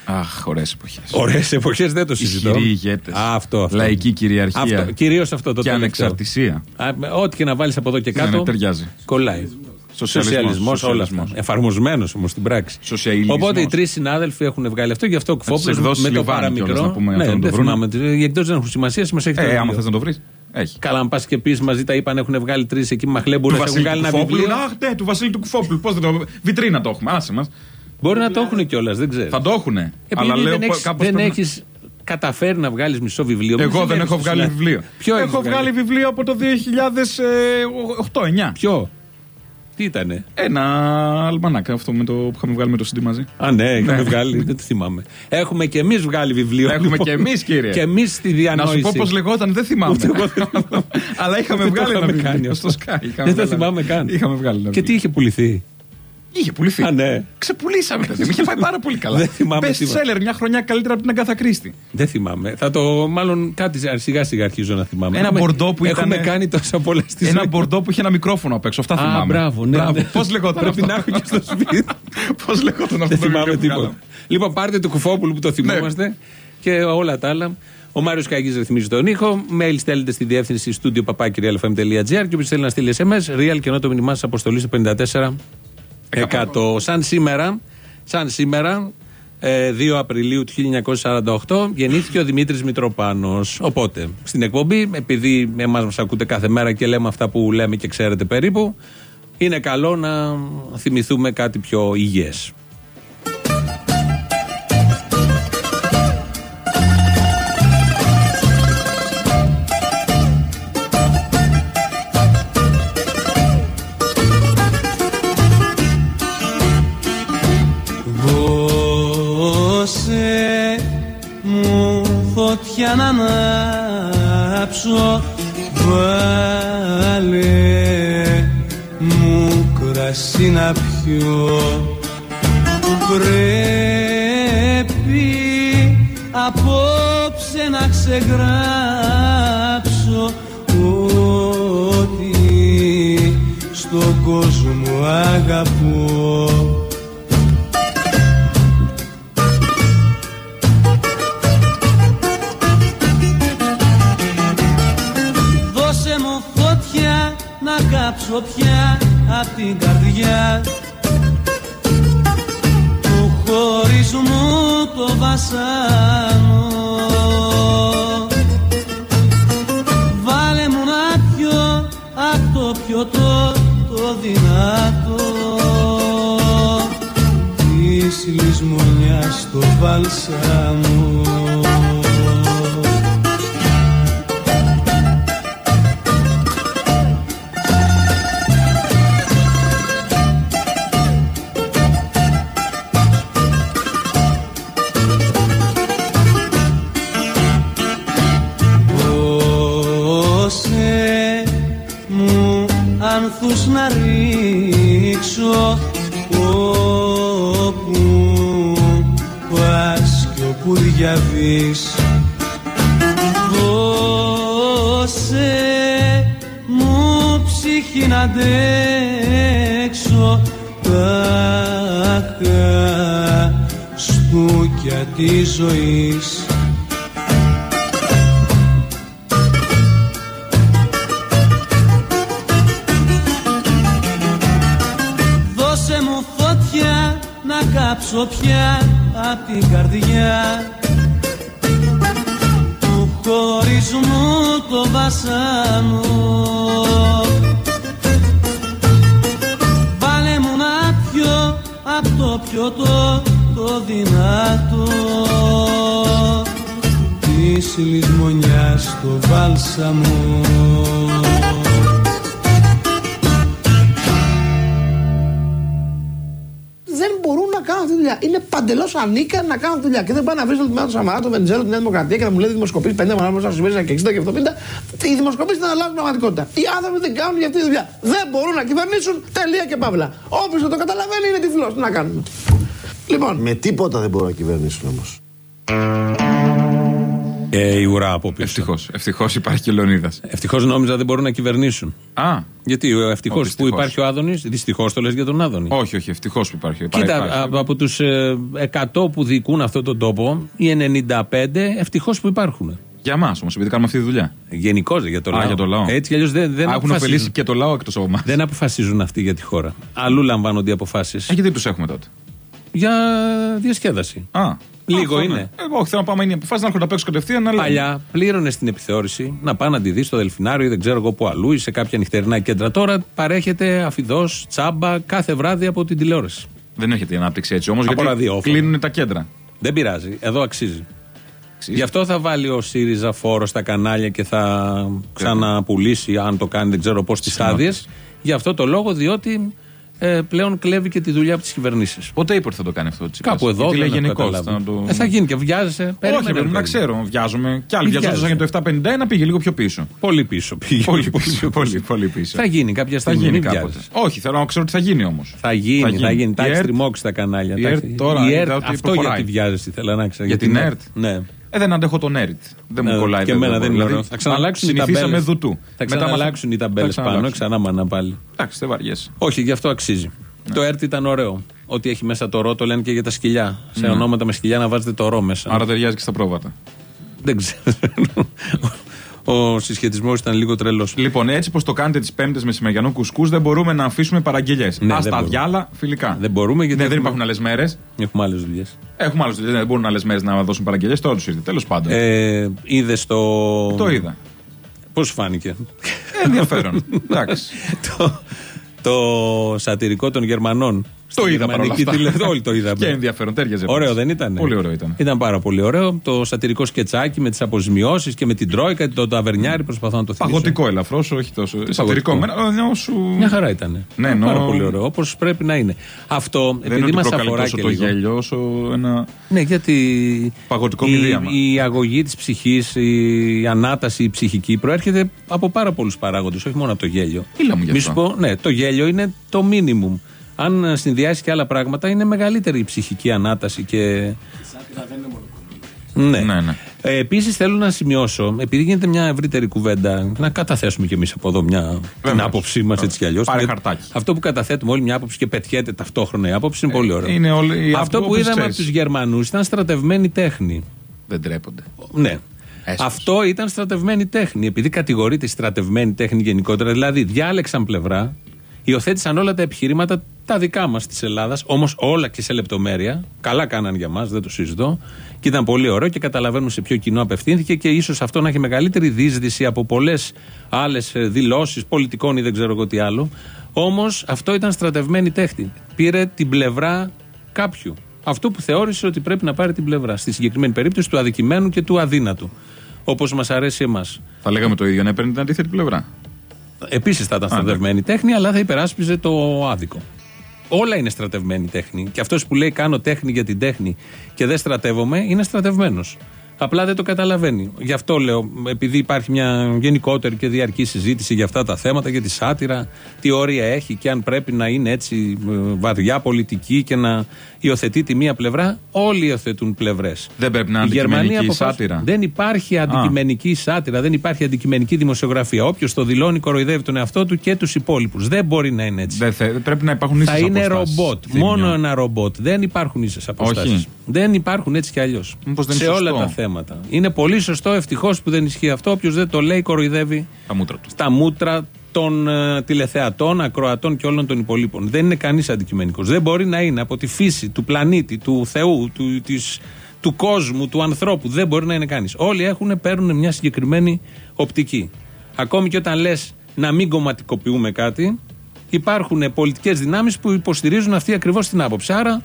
S3: Αχ, ωραίες εποχές.
S2: Ωραίες εποχές δεν το συζητώ.
S3: Ισχυροί ηγέτες.
S2: Α, αυτό, αυτό.
S3: Λαϊκή κυριαρχία.
S2: Αυτό, Κυρίως αυτό το
S3: Και
S2: τελευταίο.
S3: ανεξαρτησία.
S2: Α, ό,τι και να βάλεις από εδώ και
S3: Ναι,
S2: κάτω.
S3: ναι, ταιριάζει.
S2: Κολλάει.
S3: Σοσιαλισμός,
S2: Σοσιαλισμός, όλα
S3: σοσιαλισμός.
S2: αυτά. Εφαρμοσμένος όμως στην πράξη.
S3: Σοσιαλισμός.
S2: Οπότε οι τρεις συνάδελφοι έχουν βγάλει αυτό, γι' αυτό ο
S3: τις
S2: Κφόπουλο
S3: εκδόσεις
S2: με το
S3: Λιβάνι
S2: παραμικρό.
S3: κιόλας, να πούμε,
S2: ναι,
S3: αυτό να το
S2: δεν
S3: βρούνε.
S2: θυμάμαι. Οι εκτός δεν έχουν σημασία, μας έχει το
S3: Ε, άμα
S2: βιβλίο.
S3: θες να το βρεις. Έχει.
S2: Καλά, αν πας και πεις μαζί τα είπαν, έχουν βγάλει τρεις εκεί
S3: Του
S2: μαχλέμπουρε, έχουν
S3: Βασίλη
S2: βγάλει
S3: του
S2: ένα
S3: Κουφόπουλου.
S2: βιβλίο.
S3: Αχ, ναι, του Βασίλη του Κουφόπουλου. Πώς δεν το. Βιτρίνα το έχουμε. Άσε μας.
S2: Μπορεί να το έχουν κιόλας, δεν ξέρω.
S3: Θα το έχουνε.
S2: Επειδή
S3: Αλλά λέω
S2: δεν έχεις,
S3: κάπως
S2: δεν
S3: πρέπει να-
S2: έχεις καταφέρει να βγάλεις μισό βιβλίο.
S3: Εγώ
S2: Μην
S3: δεν έχω
S2: συνέβη
S3: βγάλει
S2: στο
S3: βιβλίο.
S2: Ποιο έχεις
S3: Έχω βγάλει; βιβλίο από το 2008-2009.
S2: Ποιο; Τι ήτανε;
S3: Ένα αλμανάκα αυτό με το, που είχαμε βγάλει με το CD μαζί.
S2: Α, ναι, είχαμε
S3: Ναι.
S2: βγάλει. Δεν το θυμάμαι. Έχουμε και εμείς βγάλει βιβλίο.
S3: Έχουμε
S2: λοιπόν.
S3: και εμείς, κύριε.
S2: Και εμείς στη
S3: Να
S2: διανόηση.
S3: σου πω πώς λεγόταν, δεν θυμάμαι.
S2: Ούτε εγώ δεν θυμάμαι.
S3: Αλλά είχαμε
S2: Δεν το
S3: βγάλει ένα
S2: είχαμε κάνει
S3: βιβλίο
S2: αυτό.
S3: στο Sky. Είχαμε
S2: Δεν το
S3: βγάλει-
S2: θυμάμαι καν.
S3: Είχαμε βγάλει ένα
S2: Και τι
S3: βιβλίο.
S2: είχε πουληθεί;
S3: Είχε πουληθεί.
S2: Α, ναι.
S3: Ξεπουλήσαμε, παιδί μου. Είχε πάει πάρα πολύ καλά.
S2: Δεν θυμάμαι
S3: Best
S2: τίποτα.
S3: seller μια χρονιά καλύτερα από την Αγκάθα Κρίστη.
S2: Δεν θυμάμαι. Θα το. Μάλλον κάτι σιγά σιγά αρχίζω να θυμάμαι.
S3: Ένα
S2: Έχουμε-
S3: μπορντό που
S2: Έχουμε
S3: ήτανε-
S2: κάνει τόσα πολλά στη ζωή.
S3: Ένα μπορντό που είχε ένα μικρόφωνο απ' έξω. Αυτά
S2: Α,
S3: θυμάμαι.
S2: μπράβο, ναι. ναι.
S3: Πώς λεγόταν
S2: Πρέπει
S3: αυτό.
S2: να έχω και στο σπίτι.
S3: Πώς λεγόταν αυτό
S2: Δεν
S3: το
S2: θυμάμαι
S3: βιβλίο που
S2: τίποτα.
S3: βγάλαμε.
S2: Λοιπόν, πάρτε του Κουφόπουλου που το θυμόμαστε και όλα τα άλλα. Ο Μάριος Καγή ρυθμίζει τον ήχο. Mail στέλνετε στη διεύθυνση studio papakirialfm.gr και όποιος θέλει να στείλει SMS, real και ενώ το μήνυμά σας αποστολή στο 54 100. Σαν σήμερα, σαν σήμερα ε, 2 Απριλίου του 1948 γεννήθηκε ο Δημήτρης Μητροπάνος. Οπότε, στην εκπομπή, επειδή εμάς μας ακούτε κάθε μέρα και λέμε αυτά που λέμε και ξέρετε περίπου, είναι καλό να θυμηθούμε κάτι πιο υγιές.
S7: Ανάψω Βάλε μου κρασί να πιω. Πρέπει απόψε να ξεγράψω Ότι κόσμο αγαπώ απ' την καρδιά του χωρισμού το βασάνο. Βάλε μου να πιω απ' το πιωτό το δυνατό. Της λησμονιάς το βάλσαμο άνθους να ρίξω όπου πας κι όπου διαβείς. Δώσε μου ψυχή να αντέξω τα χαστούκια της ζωής κάψω πια απ' την καρδιά του χωρισμού το βασάνο Βάλε μου να πιω απ' το πιωτό το δυνατό της λησμονιάς το βάλσαμο
S8: κάνουν αυτή τη δουλειά. Είναι παντελώς ανήκα να κάνουν δουλειά. Και δεν πάνε να βρει το τμήμα του Σαμαρά, το Βενιζέλο, τη Νέα Δημοκρατία και να μου λέει δημοσκοπήσει 5 μάλλον να σου και 60 και 70. Οι δημοσκοπήσεις να αλλάζουν πραγματικότητα. Οι άνθρωποι δεν κάνουν για αυτή τη δουλειά. Δεν μπορούν να κυβερνήσουν. Τελεία και παύλα. Όποιος δεν το καταλαβαίνει είναι τυφλός. Τι να κάνουμε. Λοιπόν,
S9: Με τίποτα δεν μπορούν να κυβερνήσουν όμως.
S2: Και η ουρά από πίσω.
S3: Ευτυχώς. Ευτυχώς υπάρχει και ο Λεωνίδας.
S2: Ευτυχώς νόμιζα δεν μπορούν να κυβερνήσουν.
S3: Α,
S2: Γιατί ο ευτυχώς
S3: Ω,
S2: που
S3: δυστυχώς.
S2: υπάρχει ο Άδωνης, δυστυχώς το λες για τον Άδωνη.
S3: όχι, όχι, ευτυχώς που υπάρχει. Υπάρχει,
S2: Κοίτα,
S3: υπάρχει.
S2: α- από τους 100 που διοικούν αυτόν τον τόπο, οι 95 ευτυχώς που υπάρχουν.
S3: Για εμά όμως, επειδή κάνουμε αυτή τη δουλειά.
S2: Γενικώς για το
S3: Α,
S2: λαό.
S3: για το λαό.
S2: Έτσι κι αλλιώς δεν, δεν,
S3: Α, έχουν
S2: αποφασίζουν.
S3: ωφελήσει και το λαό εκτός από εμάς.
S2: δεν αποφασίζουν αυτοί για τη χώρα. Αλλού λαμβάνονται οι αποφάσεις.
S3: Ε, γιατί τους έχουμε τότε;
S2: Για διασκέδαση.
S3: Α,
S2: Λίγο
S3: αυτό
S2: είναι.
S3: ναι. Εγώ όχι, θέλω να πάμε είναι οι αποφάσει να έρχονται απ' έξω κατευθείαν. Αλλά...
S2: Παλιά πλήρωνες την επιθεώρηση να πάει να τη δεις στο Δελφινάριο ή δεν ξέρω εγώ που αλλού ή σε κάποια νυχτερινά κέντρα. Τώρα παρέχεται αφιδός, τσάμπα κάθε βράδυ από την τηλεόραση.
S3: Δεν έρχεται η ανάπτυξη έτσι όμως.
S2: Από
S3: Γιατί
S2: ραδιόφωνο.
S3: κλείνουν τα κέντρα.
S2: Δεν πειράζει. Εδώ αξίζει. Γι' αυτό θα βάλει ο ΣΥΡΙΖΑ φόρο στα κανάλια και θα ξαναπουλήσει, αν το κάνει, δεν ξέρω πώς, τις άδειες. Γι' αυτό το λόγο, διότι ε, πλέον κλέβει και τη δουλειά από τις κυβερνήσεις.
S3: Πότε είπε ότι θα το κάνει αυτό. Τσίπρας;
S2: Κάπου εδώ.
S3: Γιατί λέει
S2: δεν έχω
S3: γενικώς.
S2: καταλάβει.
S3: Θα, το...
S2: Ε, θα γίνει και βιάζεσαι.
S3: Όχι,
S2: Περίμενε,
S3: πρέπει να
S2: παιδί.
S3: ξέρω. Βιάζομαι. Κι άλλοι
S2: Μη
S3: βιάζονταν για το 751 πήγε λίγο πιο πίσω.
S2: Πολύ πίσω πήγε.
S3: Πολύ πίσω. Πολύ, πολύ πίσω.
S2: Θα γίνει κάποια
S3: Θα
S2: στιγμή.
S3: γίνει
S2: μην
S3: κάποτε.
S2: βιάζεσαι.
S3: Όχι, θέλω να ξέρω τι θα γίνει όμως.
S2: Θα γίνει, θα γίνει. Τα
S3: Η
S2: έχει
S3: ΕΡΤ-
S2: τριμώξει τα κανάλια.
S3: η
S2: τα
S3: ΕΡΤ
S2: έχει-
S3: τώρα
S2: η
S3: είδα
S2: ΕΡΤ,
S3: ότι
S2: αυτό
S3: προχωράει.
S2: γιατί βιάζεσαι, ήθελα να ξέρω.
S3: Για την ΕΡΤ;
S2: Ναι.
S3: Ε, δεν αντέχω τον ΕΡΤ. Δεν
S2: Ναι,
S3: μου κολλάει.
S2: και εμένα δεν είναι ωραίο. Θα ξαναλλάξουν οι
S3: Συνηθίσαμε
S2: ταμπέλες.
S3: δουτού.
S2: Θα
S3: Μετά μάθα-
S2: ξαναλλάξουν οι ταμπέλες
S3: θα
S2: πάνω,
S3: ξαναλλάξουν.
S2: ξανά μάνα πάλι.
S3: Εντάξει, δεν βαριέσαι.
S2: Όχι, γι' αυτό αξίζει. Το ΕΡΤ ήταν ωραίο. Ότι έχει μέσα το ρο, το λένε και για τα σκυλιά. Σε ονόματα με σκυλιά να βάζετε το ρο μέσα.
S3: Άρα ταιριάζει και στα πρόβατα.
S2: Δεν ξέρω. Ο συσχετισμός ήταν λίγο τρελός.
S3: Λοιπόν, έτσι πως το κάνετε τις Πέμπτες μεσημεριανό κουσκούς, δεν μπορούμε να αφήσουμε παραγγελίε.
S2: Ναι,
S3: Α
S2: δεν
S3: τα
S2: μπορούμε.
S3: διάλα φιλικά.
S2: Δεν μπορούμε γιατί
S3: Ναι, δεν
S2: έχουμε-
S3: υπάρχουν άλλες μέρες.
S2: Έχουμε άλλες δουλειές.
S3: Έχουμε άλλες δουλειές. Δεν μπορούν άλλες μέρες να δώσουν παραγγελίε. Τώρα τους ήρθε. Τέλος πάντων.
S2: Ε, Είδε το.
S3: το είδα.
S2: Πώς φάνηκε;
S3: Ε, ενδιαφέρον. Εντάξει.
S2: το, το σατυρικό των Γερμανών.
S3: Το
S2: Στη
S3: είδα παρόλα
S2: γερμανική
S3: αυτά.
S2: τηλε- Όλοι το είδαμε.
S3: Και ενδιαφέρον, τέριαζε.
S2: Ωραίο
S3: μας.
S2: δεν ήταν.
S3: Πολύ ωραίο ήταν.
S2: Ήταν πάρα πολύ ωραίο. Το σατυρικό σκετσάκι με τις αποζημιώσεις και με την Τρόικα, το ταβερνιάρι. Προσπαθώ να το θυμίσω.
S3: Παγωτικό ελαφρώς, όχι τόσο. Σατυρικό.
S2: παγωτικό;
S3: Μένα, ναι, σου...
S2: Μια χαρά ήταν.
S3: Ναι,
S2: Πάρα
S3: εννοώ-
S2: πολύ ωραίο. Όπως πρέπει να είναι. Αυτό
S3: Δεν είναι
S2: επειδή
S3: ότι
S2: μας
S3: προκαλεί
S2: αφορά
S3: τόσο
S2: και
S3: το
S2: λίγο.
S3: γέλιο, όσο ένα.
S2: Ναι, γιατί
S3: Παγωτικό
S2: η,
S3: μηδίαμα.
S2: η αγωγή της ψυχής, η ανάταση η ψυχική προέρχεται από πάρα πολλούς παράγοντες, όχι μόνο από το γέλιο.
S3: Μίλα μου γι'
S2: Μη
S3: αυτό.
S2: σου πω, ναι, το γέλιο είναι το μίνιμουμ. Αν συνδυάσει και άλλα πράγματα, είναι μεγαλύτερη η ψυχική ανάταση και. Ναι.
S3: Ναι, ναι.
S2: Ε, Επίσης θέλω να σημειώσω, επειδή γίνεται μια ευρύτερη κουβέντα, να καταθέσουμε κι εμείς από εδώ μια, την άποψή μας έτσι κι αλλιώς.
S3: Πάρε χαρτάκι.
S2: Αυτό που καταθέτουμε όλη μια άποψη και πετιέται ταυτόχρονα η άποψη είναι πολύ ωραίο.
S3: είναι όλη- η
S2: Αυτό που
S3: άποψη,
S2: είδαμε
S3: ξέρεις.
S2: από τους Γερμανούς ήταν στρατευμένη τέχνη.
S3: Δεν τρέπονται.
S2: Ναι.
S3: Έσπασε.
S2: Αυτό ήταν στρατευμένη τέχνη. Επειδή κατηγορείται η στρατευμένη τέχνη γενικότερα, δηλαδή διάλεξαν πλευρά, υιοθέτησαν όλα τα επιχειρήματα τα δικά μας της Ελλάδας, όμως όλα και σε λεπτομέρεια. Καλά κάναν για μας, δεν το συζητώ. Και ήταν πολύ ωραίο και καταλαβαίνουν σε ποιο κοινό απευθύνθηκε και ίσως αυτό να έχει μεγαλύτερη δίσδυση από πολλές άλλες δηλώσεις πολιτικών ή δεν ξέρω εγώ τι άλλο. Όμως αυτό ήταν στρατευμένη τέχνη. Πήρε την πλευρά κάποιου. Αυτό που θεώρησε ότι πρέπει να πάρει την πλευρά. Στη συγκεκριμένη περίπτωση του αδικημένου και του αδύνατου. Όπως μας αρέσει εμάς.
S3: Θα λέγαμε το ίδιο να έπαιρνε την αντίθετη πλευρά.
S2: Επίσης θα ήταν στρατευμένη τέχνη, αλλά θα υπεράσπιζε το άδικο. Όλα είναι στρατευμένη τέχνη. Και αυτός που λέει κάνω τέχνη για την τέχνη και δεν στρατεύομαι, είναι στρατευμένος. Απλά δεν το καταλαβαίνει. Γι' αυτό λέω, επειδή υπάρχει μια γενικότερη και διαρκή συζήτηση για αυτά τα θέματα, για τη σάτυρα, τι όρια έχει και αν πρέπει να είναι έτσι ε, βαριά πολιτική και να υιοθετεί τη μία πλευρά, όλοι υιοθετούν πλευρές.
S3: Δεν πρέπει να είναι αντικειμενική η σάτυρα.
S2: Δεν υπάρχει αντικειμενική σάτυρα, δεν υπάρχει αντικειμενική δημοσιογραφία. Όποιος το δηλώνει, κοροϊδεύει τον εαυτό του και τους υπόλοιπους. Δεν μπορεί να είναι έτσι.
S3: Δεν θε- πρέπει να υπάρχουν ίσες
S2: Θα είναι
S3: αποστάσεις.
S2: ρομπότ.
S3: Θύμιο.
S2: Μόνο ένα ρομπότ. Δεν υπάρχουν ίσες αποστάσεις.
S3: Όχι.
S2: Δεν υπάρχουν έτσι κι αλλιώς.
S3: Μήπως δεν
S2: Σε
S3: είναι
S2: όλα
S3: σωστό.
S2: τα θέματα. Είναι πολύ σωστό, ευτυχώς που δεν ισχύει αυτό. Όποιος δεν το λέει, κοροϊδεύει
S3: Τα μούτρα του.
S2: στα μούτρα των ε, τηλεθεατών, ακροατών και όλων των υπολείπων. Δεν είναι κανείς αντικειμενικός. Δεν μπορεί να είναι από τη φύση του πλανήτη, του Θεού, του, της, του κόσμου, του ανθρώπου. Δεν μπορεί να είναι κανείς. Όλοι έχουν, παίρνουν μια συγκεκριμένη οπτική. Ακόμη και όταν λες να μην κομματικοποιούμε κάτι, υπάρχουν πολιτικές δυνάμεις που υποστηρίζουν αυτή ακριβώς την άποψη. Άρα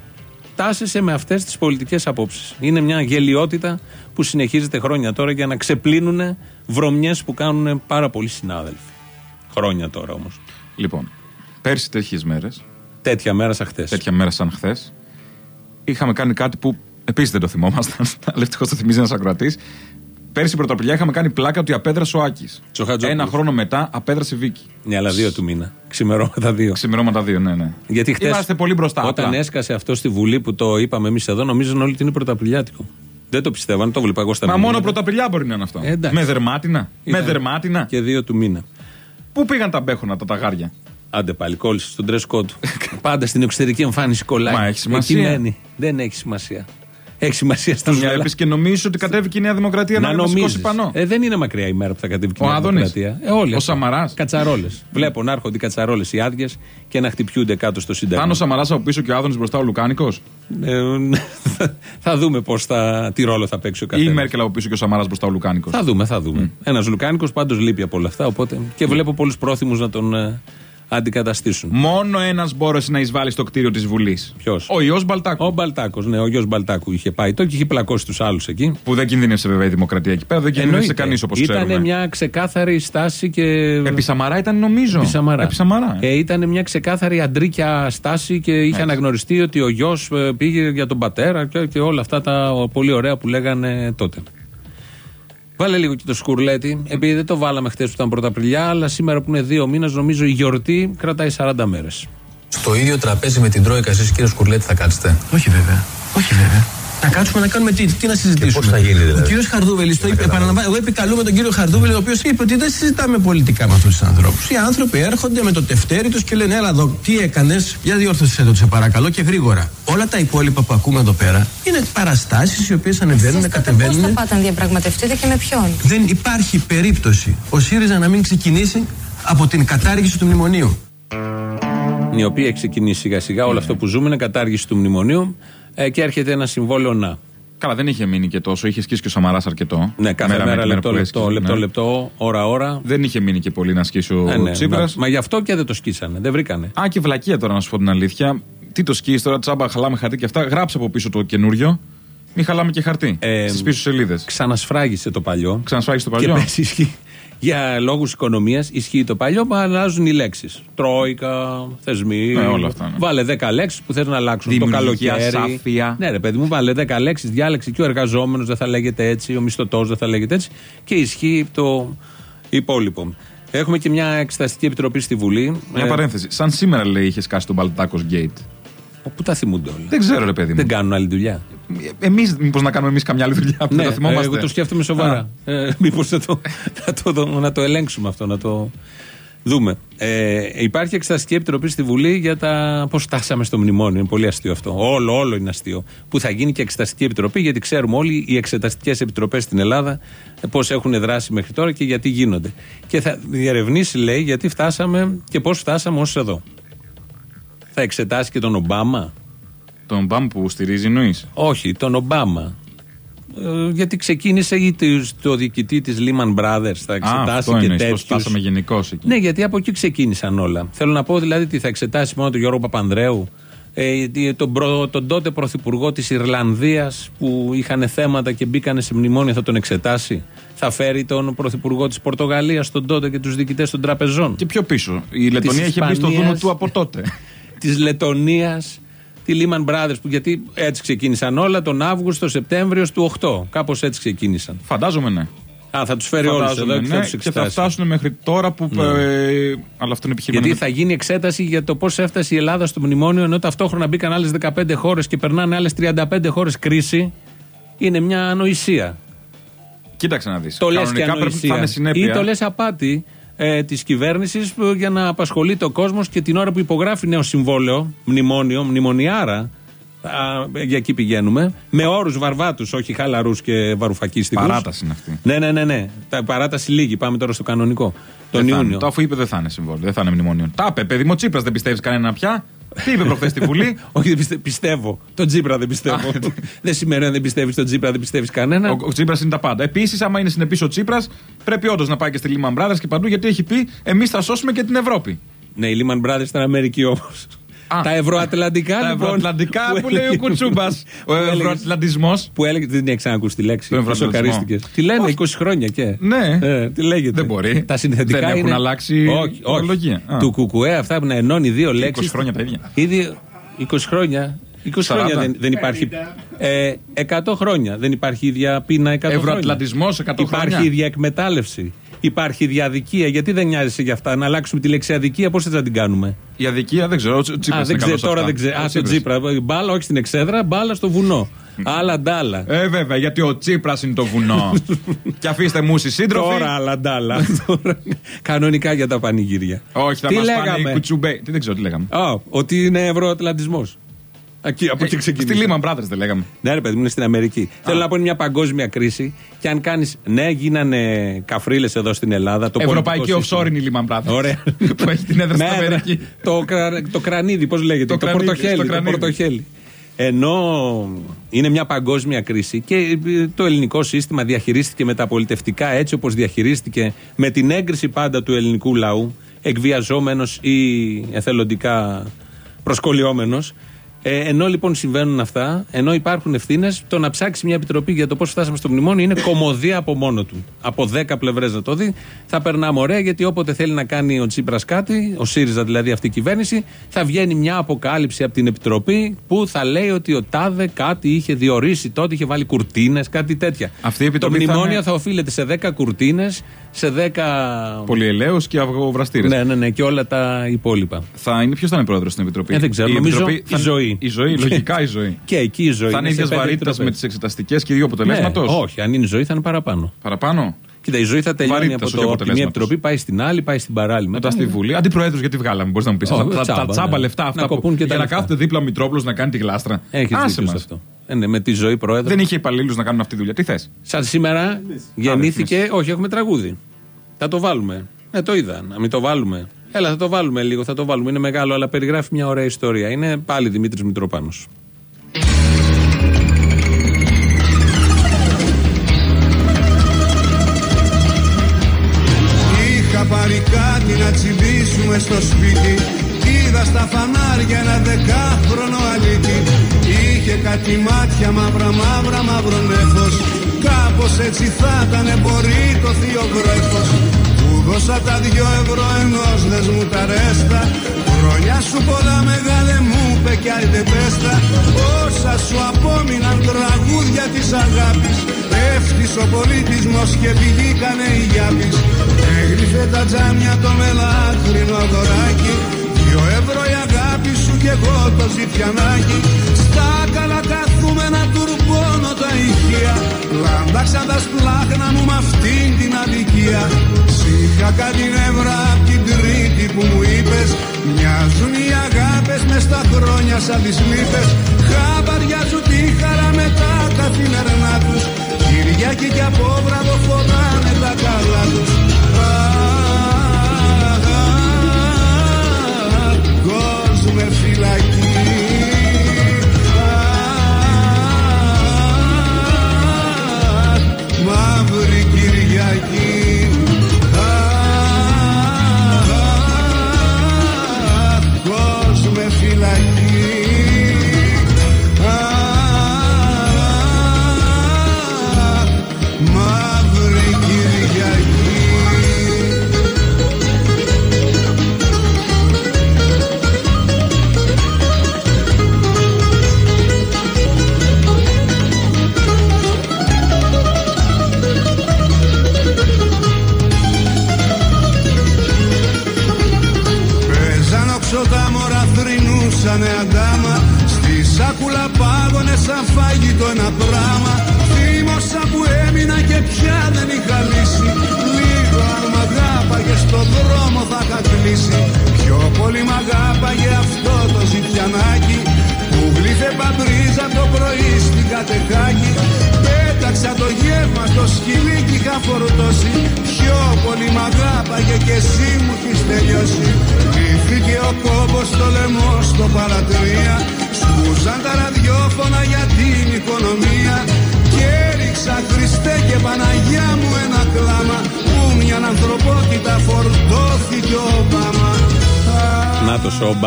S2: τάσεσαι με αυτές τις πολιτικές απόψεις. Είναι μια γελιότητα που συνεχίζεται χρόνια τώρα για να ξεπλύνουν βρωμιές που κάνουν πάρα πολλοί συνάδελφοι. Χρόνια τώρα όμως.
S3: Λοιπόν, πέρσι τέτοιες μέρες,
S2: Τέτοια μέρα σαν χθες.
S3: τέτοια μέρα σαν χθες, είχαμε κάνει κάτι που επίσης δεν το θυμόμασταν. Αλλά ευτυχώ το θυμίζει ένας ακροατής. Πέρσι πρωταπριλιά είχαμε κάνει πλάκα ότι απέδρασε ο Άκης.
S2: Τσοχατζόπουλος.
S3: Ένα χρόνο μετά απέδρασε η Βίκη.
S2: Ναι, αλλά δύο του μήνα. Ξημερώματα δύο.
S3: Ξημερώματα δύο, ναι, ναι.
S2: Γιατί χτες,
S3: Είμαστε πολύ μπροστά.
S2: Όταν
S3: απλά.
S2: έσκασε αυτό στη Βουλή που το είπαμε εμείς εδώ, νομίζουν όλοι ότι είναι πρωταπριλιάτικο. Δεν το πιστεύαν, το βλέπα εγώ στα
S3: Μα μόνο
S2: μηνύματα.
S3: πρωταπριλιά μπορεί να είναι αυτό.
S2: Ε, εντάξει.
S3: με δερμάτινα.
S2: Ήταν
S3: Με δερμάτινα.
S2: Και δύο του μήνα.
S3: Πού πήγαν τα μπέχονα, τα ταγάρια;
S2: Άντε πάλι, κόλλησε στον τρέσκο του. Πάντα στην εξωτερική εμφάνιση κολλάει.
S3: Μα έχει σημασία.
S2: Εκεί μένει. Δεν έχει σημασία. Έχει σημασία στα
S3: Τους
S2: μυαλά.
S3: βλέπεις και νομίζεις ότι κατέβηκε η Νέα Δημοκρατία να,
S2: Να
S3: να σηκώσει
S2: νομίζει.
S3: πανώ.
S2: Ε, δεν είναι μακριά η μέρα που θα κατέβει και η
S3: Ο
S2: Νέα
S3: Άδωνης.
S2: Δημοκρατία. Ε, όλοι.
S3: Ο Σαμαράς.
S2: Κατσαρόλες. Βλέπω να έρχονται οι κατσαρόλες οι άδειες και να χτυπιούνται κάτω στο Σύνταγμα.
S3: Πάνω Σαμαράς από πίσω και ο Άδωνης μπροστά ο Λουκάνικος.
S2: Ε, θα δούμε πώς θα, τι ρόλο θα παίξει ο
S3: Ή
S2: καθένας.
S3: η Μέρκελ από πίσω και ο Σαμαράς μπροστά ο Λουκάνικος.
S2: Θα δούμε, θα δούμε. Ένας Λουκάνικος πάντως λείπει από όλα αυτά. Οπότε και βλέπω πολλούς πρόθυμους να τον ε, αντικαταστήσουν.
S3: Μόνο ένας μπόρεσε να εισβάλλει στο κτίριο της Βουλής.
S2: Ποιος;
S3: Ο ιό Μπαλτάκου.
S2: Ο Μπαλτάκος, ναι, ο γιο Μπαλτάκου είχε πάει το και είχε πλακώσει τους άλλους εκεί.
S3: Που δεν κινδύνευσε βέβαια η δημοκρατία εκεί πέρα. Δεν κινδύνευσε κανείς όπως ξέρουμε.
S2: Ήταν μια ξεκάθαρη στάση και.
S3: Επί Σαμαρά ήταν νομίζω.
S2: Επί Σαμαρά.
S3: Επί Σαμαρά.
S2: Ε, ήταν μια ξεκάθαρη αντρίκια στάση και είχε αναγνωριστεί ότι ο γιος πήγε για τον πατέρα και, και όλα αυτά τα πολύ ωραία που λέγανε τότε. Βάλε λίγο και το σκουρλέτι, επειδή δεν το βάλαμε χθες που ήταν Πρωταπριλιά, αλλά σήμερα που είναι δύο μήνες, νομίζω η γιορτή κρατάει 40 μέρες.
S10: Στο ίδιο τραπέζι με την Τρόικα, εσείς κύριε Σκουρλέτη, θα κάτσετε;
S11: Όχι βέβαια. Όχι βέβαια. Να κάτσουμε να κάνουμε τι, τι να συζητήσουμε.
S10: πώς θα γίνει, δηλαδή;
S11: Ο κύριος Χαρδούβελης το είπε, επαναλαμβάνω. Εγώ επικαλούμε τον κύριο Χαρδούβελη, ο οποίος είπε ότι δεν συζητάμε πολιτικά με αυτούς τους ανθρώπους. Οι άνθρωποι έρχονται με το τευτέρι του και λένε, Έλα εδώ, τι έκανες, για διόρθωσέ το, σε παρακαλώ και γρήγορα. Όλα τα υπόλοιπα που ακούμε εδώ πέρα είναι παραστάσεις οι οποίες ανεβαίνουν,
S12: Πώς θα
S11: κατεβαίνουν.
S12: πάτε να διαπραγματευτείτε και με ποιον;
S11: Δεν υπάρχει περίπτωση ο ΣΥΡΙΖΑ να μην ξεκινήσει από την κατάργηση του μνημονίου.
S2: Η οποία έχει ξεκινήσει σιγά σιγά. Όλο αυτό που ζούμε είναι κατάργηση του μνημονίου ε, και έρχεται ένα συμβόλαιο να.
S3: Καλά, δεν είχε μείνει και τόσο. Είχε σκίσει και ο Σαμαράς αρκετό.
S2: Ναι, κάθε μέρα,
S3: με τη
S2: λεπτό,
S3: που
S2: λεπτό,
S3: έσκησε,
S2: λεπτό,
S3: ναι.
S2: λεπτό, ώρα, ώρα.
S3: Δεν είχε μείνει και πολύ να σκίσει ο
S2: Ε, ναι,
S3: Τσίπρας.
S2: μα, μα γι' αυτό και δεν το σκίσανε. Δεν βρήκανε.
S3: Α, και βλακεία τώρα να σου πω την αλήθεια. Τι το σκίσεις τώρα, τσάμπα, χαλάμε χαρτί και αυτά. Γράψε από πίσω το καινούριο. Μην χαλάμε και χαρτί.
S2: Ε,
S3: Στις πίσω σελίδες.
S2: Ξανασφράγισε το παλιό.
S3: Ξανασφάγει το
S2: Και
S3: παλιό.
S2: πες ισχύει. Για λόγους οικονομίας ισχύει το παλιό, μα αλλάζουν οι λέξεις. Τρόικα, θεσμοί.
S3: Ναι, όλα αυτά, ναι.
S2: Βάλε 10 λέξεις που θε να αλλάξουν. Το
S3: Δημιουργία,
S2: καλοκαίρι.
S3: σάφια.
S2: Ναι, ρε παιδί μου, βάλε 10 λέξεις. Διάλεξη και ο εργαζόμενος δεν θα λέγεται έτσι, ο μισθωτός δεν θα λέγεται έτσι. Και ισχύει το υπόλοιπο. Έχουμε και μια εξεταστική επιτροπή στη Βουλή.
S3: Μια
S2: Ε,
S3: παρένθεση. Σαν σήμερα λέει είχες σκάσει τον Baltakos Gate.
S2: Πού τα θυμούνται όλα.
S3: Δεν ξέρω, ρε παιδί μου.
S2: Δεν κάνουν άλλη δουλειά.
S3: Εμείς, μήπως να κάνουμε εμείς καμιά άλλη δουλειά που
S2: Ναι,
S3: δεν το θυμόμαστε;
S2: εγώ το σκέφτομαι σοβαρά. Ε, Μήπως να, το, να, το, δω- να το ελέγξουμε αυτό, να το δούμε. Ε, υπάρχει εξεταστική επιτροπή στη Βουλή για τα πώς φτάσαμε στο μνημόνιο. Είναι πολύ αστείο αυτό. Όλο, όλο είναι αστείο. Που θα γίνει και εξεταστική επιτροπή, γιατί ξέρουμε όλοι οι εξεταστικές επιτροπές στην Ελλάδα πώς έχουν δράσει μέχρι τώρα και γιατί γίνονται. Και θα διερευνήσει, λέει, γιατί φτάσαμε και πώς φτάσαμε ως εδώ. Θα εξετάσει και τον Ομπάμα.
S3: Τον Ομπάμα που στηρίζει, εννοείς;
S2: Όχι, τον Ομπάμα. Ε, γιατί ξεκίνησε ή το- το διοικητή της Lehman Brothers θα
S3: Α,
S2: εξετάσει
S3: αυτό
S2: και
S3: εννοείς,
S2: τέτοιους.
S3: πώς φτάσαμε γενικώς εκεί.
S2: Ναι, γιατί από εκεί ξεκίνησαν όλα. Θέλω να πω δηλαδή ότι θα εξετάσει μόνο τον Γιώργο Παπανδρέου, ε, τον, προ, τον τότε πρωθυπουργό της Ιρλανδίας που είχαν θέματα και μπήκανε σε μνημόνιο, θα τον εξετάσει. Θα φέρει τον πρωθυπουργό της Πορτογαλίας, τον τότε και τους διοικητές των τραπεζών.
S3: Και πιο πίσω. Η Λετωνία είχε μπει στο δούνο του από τότε.
S2: Της Λετωνίας, τη Lehman Brothers, που γιατί έτσι ξεκίνησαν όλα τον Αύγουστο, Σεπτέμβριο του 8. Κάπως έτσι ξεκίνησαν.
S3: Φαντάζομαι ναι.
S2: Α, θα τους φέρει όλους
S3: Φαντάζομαι,
S2: εδώ και θα
S3: ναι,
S2: τους
S3: και θα
S2: εξετάσει.
S3: φτάσουν μέχρι τώρα που.
S2: Ναι.
S3: ε, αλλά αυτό είναι επιχείρημα.
S2: Γιατί θα γίνει εξέταση για το πώς έφτασε η Ελλάδα στο μνημόνιο, ενώ ταυτόχρονα μπήκαν άλλες 15 χώρες και περνάνε άλλες 35 χώρες κρίση. Είναι μια ανοησία.
S3: Κοίταξε να δεις.
S2: Το λες και
S3: πρέπει να
S2: ανοησία.
S3: είναι συνέπεια.
S2: Ή το λες απάτη ε, της κυβέρνησης για να απασχολεί το κόσμος και την ώρα που υπογράφει νέο συμβόλαιο, μνημόνιο, μνημονιάρα. Α, για εκεί πηγαίνουμε. Με όρους βαρβάτους, όχι χαλαρούς και βαρουφακίστικους.
S3: Παράταση είναι αυτή.
S2: Ναι, ναι, ναι. ναι. Τα παράταση λίγη. Πάμε τώρα στο κανονικό. Τον
S3: Δεν θα είναι.
S2: Ιούνιο.
S3: Το αφού είπε δεν θα είναι συμβόλαιο, δεν θα είναι μνημόνιο. Τα είπε, παιδί μου, ο Τσίπρας δεν πιστεύεις κανένα πια; Τι είπε προχθές στη Βουλή;
S2: Όχι, δεν πιστε- πιστεύω. Τον Τζίπρα δεν πιστεύω. δεν σημαίνει αν δεν πιστεύεις τον Τζίπρα, δεν πιστεύεις κανένα.
S3: Ο, ο Τσίπρα είναι τα πάντα. Επίσης, άμα είναι συνεπής ο Τσίπρα, πρέπει όντως να πάει και στη Lehman Brothers και παντού γιατί έχει πει εμείς θα σώσουμε και την Ευρώπη.
S2: Ναι, η Lehman Brothers ήταν Αμερική όμως. Τα ευρωατλαντικά
S3: Τα
S2: λοιπόν.
S3: ευρωατλαντικά που λέει ο Κουτσούμπας. Ο
S2: έλεγες-
S3: ευρωατλαντισμός.
S2: Που έλεγε, δεν έχεις ξανακούσει τη λέξη.
S3: Το ευρωατλαντισμό.
S2: Σοκαρίστηκες. Τι λένε, 20 χρόνια και.
S3: Ναι.
S2: Ε, τι λέγεται.
S3: Δεν μπορεί.
S2: Τα συνθετικά
S3: Δεν έχουν
S2: είναι...
S3: αλλάξει
S2: όχι, όχι.
S3: ορολογία. Α.
S2: Του κουκουέ αυτά που να ενώνει δύο λέξεις.
S3: 20 χρόνια τα ίδια.
S2: Ήδη 20 χρόνια. 20 χρόνια δεν, δεν υπάρχει. Ε, 100 χρόνια. Δεν υπάρχει ίδια πείνα 100 χρόνια.
S3: Ευρωατλαντισμός 100
S2: Υπάρχει
S3: χρόνια.
S2: ίδια εκμετάλλευση. Υπάρχει διαδικία. Γιατί δεν νοιάζεσαι για αυτά. Να αλλάξουμε τη λέξη αδικία, πώς θα την κάνουμε;
S3: Η αδικία δεν ξέρω. Ο Τσίπρας
S2: Α, δεν ξέρω, τώρα δεν ξέρω. Α, στο Τσίπρας. Μπάλα, όχι στην εξέδρα, μπάλα στο βουνό. Άλλα ντάλα.
S3: Ε, βέβαια, γιατί ο Τσίπρας είναι το βουνό. και αφήστε μου οι σύντροφοι.
S2: Τώρα άλλα ντάλα. Τώρα, Κανονικά για τα πανηγύρια.
S3: Όχι, θα
S2: Τι
S3: μας πάνε
S2: λέγαμε;
S3: οι κουτσουμπέ. Τι δεν ξέρω τι λέγαμε.
S2: Α, ότι είναι ευρωατλαντισμός. Εκεί, από εκεί
S3: Ε,
S2: ξεκίνησε.
S3: Στη Lehman Brothers δεν λέγαμε.
S2: Ναι, ρε παιδί μου, είναι στην Αμερική. Θέλω να πω είναι μια παγκόσμια κρίση και αν κάνεις. Ναι, γίνανε καφρίλες εδώ στην Ελλάδα. Το
S3: Ευρωπαϊκή
S2: πολιτικό
S3: offshore
S2: σύστημα.
S3: είναι η Lehman Brothers.
S2: Ωραία.
S3: που έχει την έδρα στην
S2: Μέτρα.
S3: Αμερική.
S2: το, κρα- το κρανίδι, πώς λέγεται.
S3: Το
S2: Το,
S3: κρανίδι,
S2: πορτοχέλι.
S3: στο
S2: Το
S3: κρανίδι.
S2: πορτοχέλι. Ενώ είναι μια παγκόσμια κρίση και ε, το ελληνικό σύστημα διαχειρίστηκε μεταπολιτευτικά έτσι όπως διαχειρίστηκε με την έγκριση πάντα του ελληνικού λαού, εκβιαζόμενος ή εθελοντικά προσκολιόμενος. Ε, ενώ λοιπόν συμβαίνουν αυτά, ενώ υπάρχουν ευθύνες, το να ψάξει μια επιτροπή για το πώς φτάσαμε στο μνημόνιο είναι κομμωδία από μόνο του. Από 10 πλευρές να το δει, θα περνάμε ωραία γιατί όποτε θέλει να κάνει ο Τσίπρας κάτι, ο ΣΥΡΙΖΑ δηλαδή αυτή η κυβέρνηση, θα βγαίνει μια αποκάλυψη από την επιτροπή που θα λέει ότι ο Τάδε κάτι είχε διορίσει τότε, είχε βάλει κουρτίνες, κάτι τέτοια.
S3: Αυτή η
S2: το
S3: επιτροπή θα
S2: μνημόνιο
S3: είναι-
S2: θα, οφείλεται σε 10 κουρτίνες, σε 10.
S3: Πολυελαίο και αυγοβραστήρες.
S2: Ναι, ναι, ναι, και όλα τα υπόλοιπα.
S3: Θα είναι ποιος θα είναι πρόεδρος στην επιτροπή;
S2: Ε, δεν ξέρω,
S3: Η
S2: νομίζω
S3: Επιτροπή θα
S2: η
S3: είναι-
S2: ζωή.
S3: Η ζωή, λογικά η ζωή.
S2: Και εκεί η ζωή.
S3: Θα είναι
S2: σε
S3: ίδια
S2: πέντε
S3: βαρύτητα
S2: επιτροπές.
S3: με τις εξεταστικές και δύο αποτελέσματος;
S2: Ναι, όχι, αν είναι ζωή θα είναι παραπάνω.
S3: Παραπάνω;
S2: Κοίτα, η ζωή θα τελειώνει
S3: Βαρύτητας,
S2: από,
S3: όχι
S2: το, από τη μία
S3: αποτελέσματος.
S2: επιτροπή, πάει στην άλλη, πάει στην παράλληλη.
S3: Μετά στη Βουλή. Αντιπροέδρους γιατί βγάλαμε, μπορείς να μου πεις.
S2: Όχι,
S3: Τα, τα,
S2: τσάμπα,
S3: τα τσάμπα
S2: ναι.
S3: λεφτά
S2: Να
S3: αυτά.
S2: κοπούν
S3: που,
S2: και τα
S3: για να
S2: λεφτά.
S3: κάθεται δίπλα ο Μητρόπουλος να κάνει τη γλάστρα.
S2: Έχει
S3: Άσε
S2: δίκιο σε
S3: μας.
S2: αυτό. Ε, ναι, με τη ζωή πρόεδρο.
S3: Δεν είχε υπαλλήλους να κάνουν αυτή τη δουλειά. Τι θες;
S2: Σαν σήμερα γεννήθηκε. Όχι, έχουμε τραγούδι. Θα το βάλουμε. Ε, το είδα. Να μην το βάλουμε. Έλα, θα το βάλουμε λίγο, θα το βάλουμε. Είναι μεγάλο, αλλά περιγράφει μια ωραία ιστορία. Είναι πάλι Δημήτρης Μητροπάνος.
S13: Είχα πάρει κάτι να τσιμπήσουμε στο σπίτι Είδα στα φανάρια ένα δεκάχρονο αλήτη Είχε κάτι μάτια μαύρα μαύρα μαύρο νέφος Κάπως έτσι θα ήταν μπορεί το θείο βρέφος Του δώσα τα δυο ευρώ ενός δεσμού τα ρέστα. Χρόνια σου πολλά μεγάλε μου είπε κι άιντε πέστα. Όσα σου απόμειναν τραγούδια της αγάπης. Πέφτεις ο πολιτισμός και πηγήκανε οι γιάπης Έγλυφε τα τζάμια το μελάχρινο αγοράκι Δυο ευρώ η αγάπη σου και εγώ το ζητιανάκι. Στα καλά καθούμε να τα ηχεία. Λαντάξα τα σπλάχνα μου με αυτήν την αδικία. Σήχα κάτι νεύρα απ' την τρίτη που μου είπες. Μοιάζουν οι αγάπες μες στα χρόνια σαν τις λύπες. Χαμπαριάζουν τη χαρά μετά τα τους. Κυριακή και απόβραδο φοράνε τα καλά τους. Κόσμε φυλακή. Μαύρη Κυριακή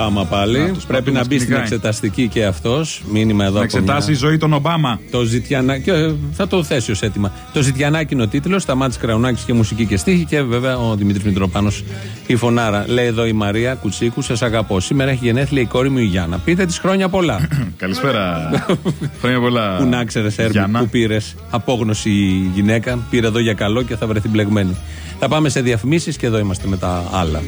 S13: Ομπάμα
S2: πάλι. Πρέπει να μπει στην
S3: κυνηγάει.
S2: εξεταστική και αυτός. Μήνυμα εδώ
S3: Να
S2: από
S3: εξετάσει η
S2: μια-
S3: ζωή των Ομπάμα.
S2: Το ζητιανάκι. ε, Θα το θέσει ως έτοιμα. Το ζητιανάκι είναι ο τίτλος. Σταμάτη Κραουνάκης και μουσική και στίχη. Και βέβαια ο Δημήτρης Μητροπάνος η φωνάρα. Λέει εδώ η Μαρία Κουτσίκου, σας αγαπώ. Σήμερα έχει γενέθλια η κόρη μου η Γιάννα. Πείτε της χρόνια πολλά.
S3: Καλησπέρα. Χρόνια πολλά.
S2: που να ξέρεις, Έρμη,
S3: Γιάννα.
S2: που πήρες απόγνωση γυναίκα. Πήρε εδώ για καλό και θα βρεθεί μπλεγμένη. Θα πάμε σε διαφημίσεις και εδώ είμαστε με τα άλλα.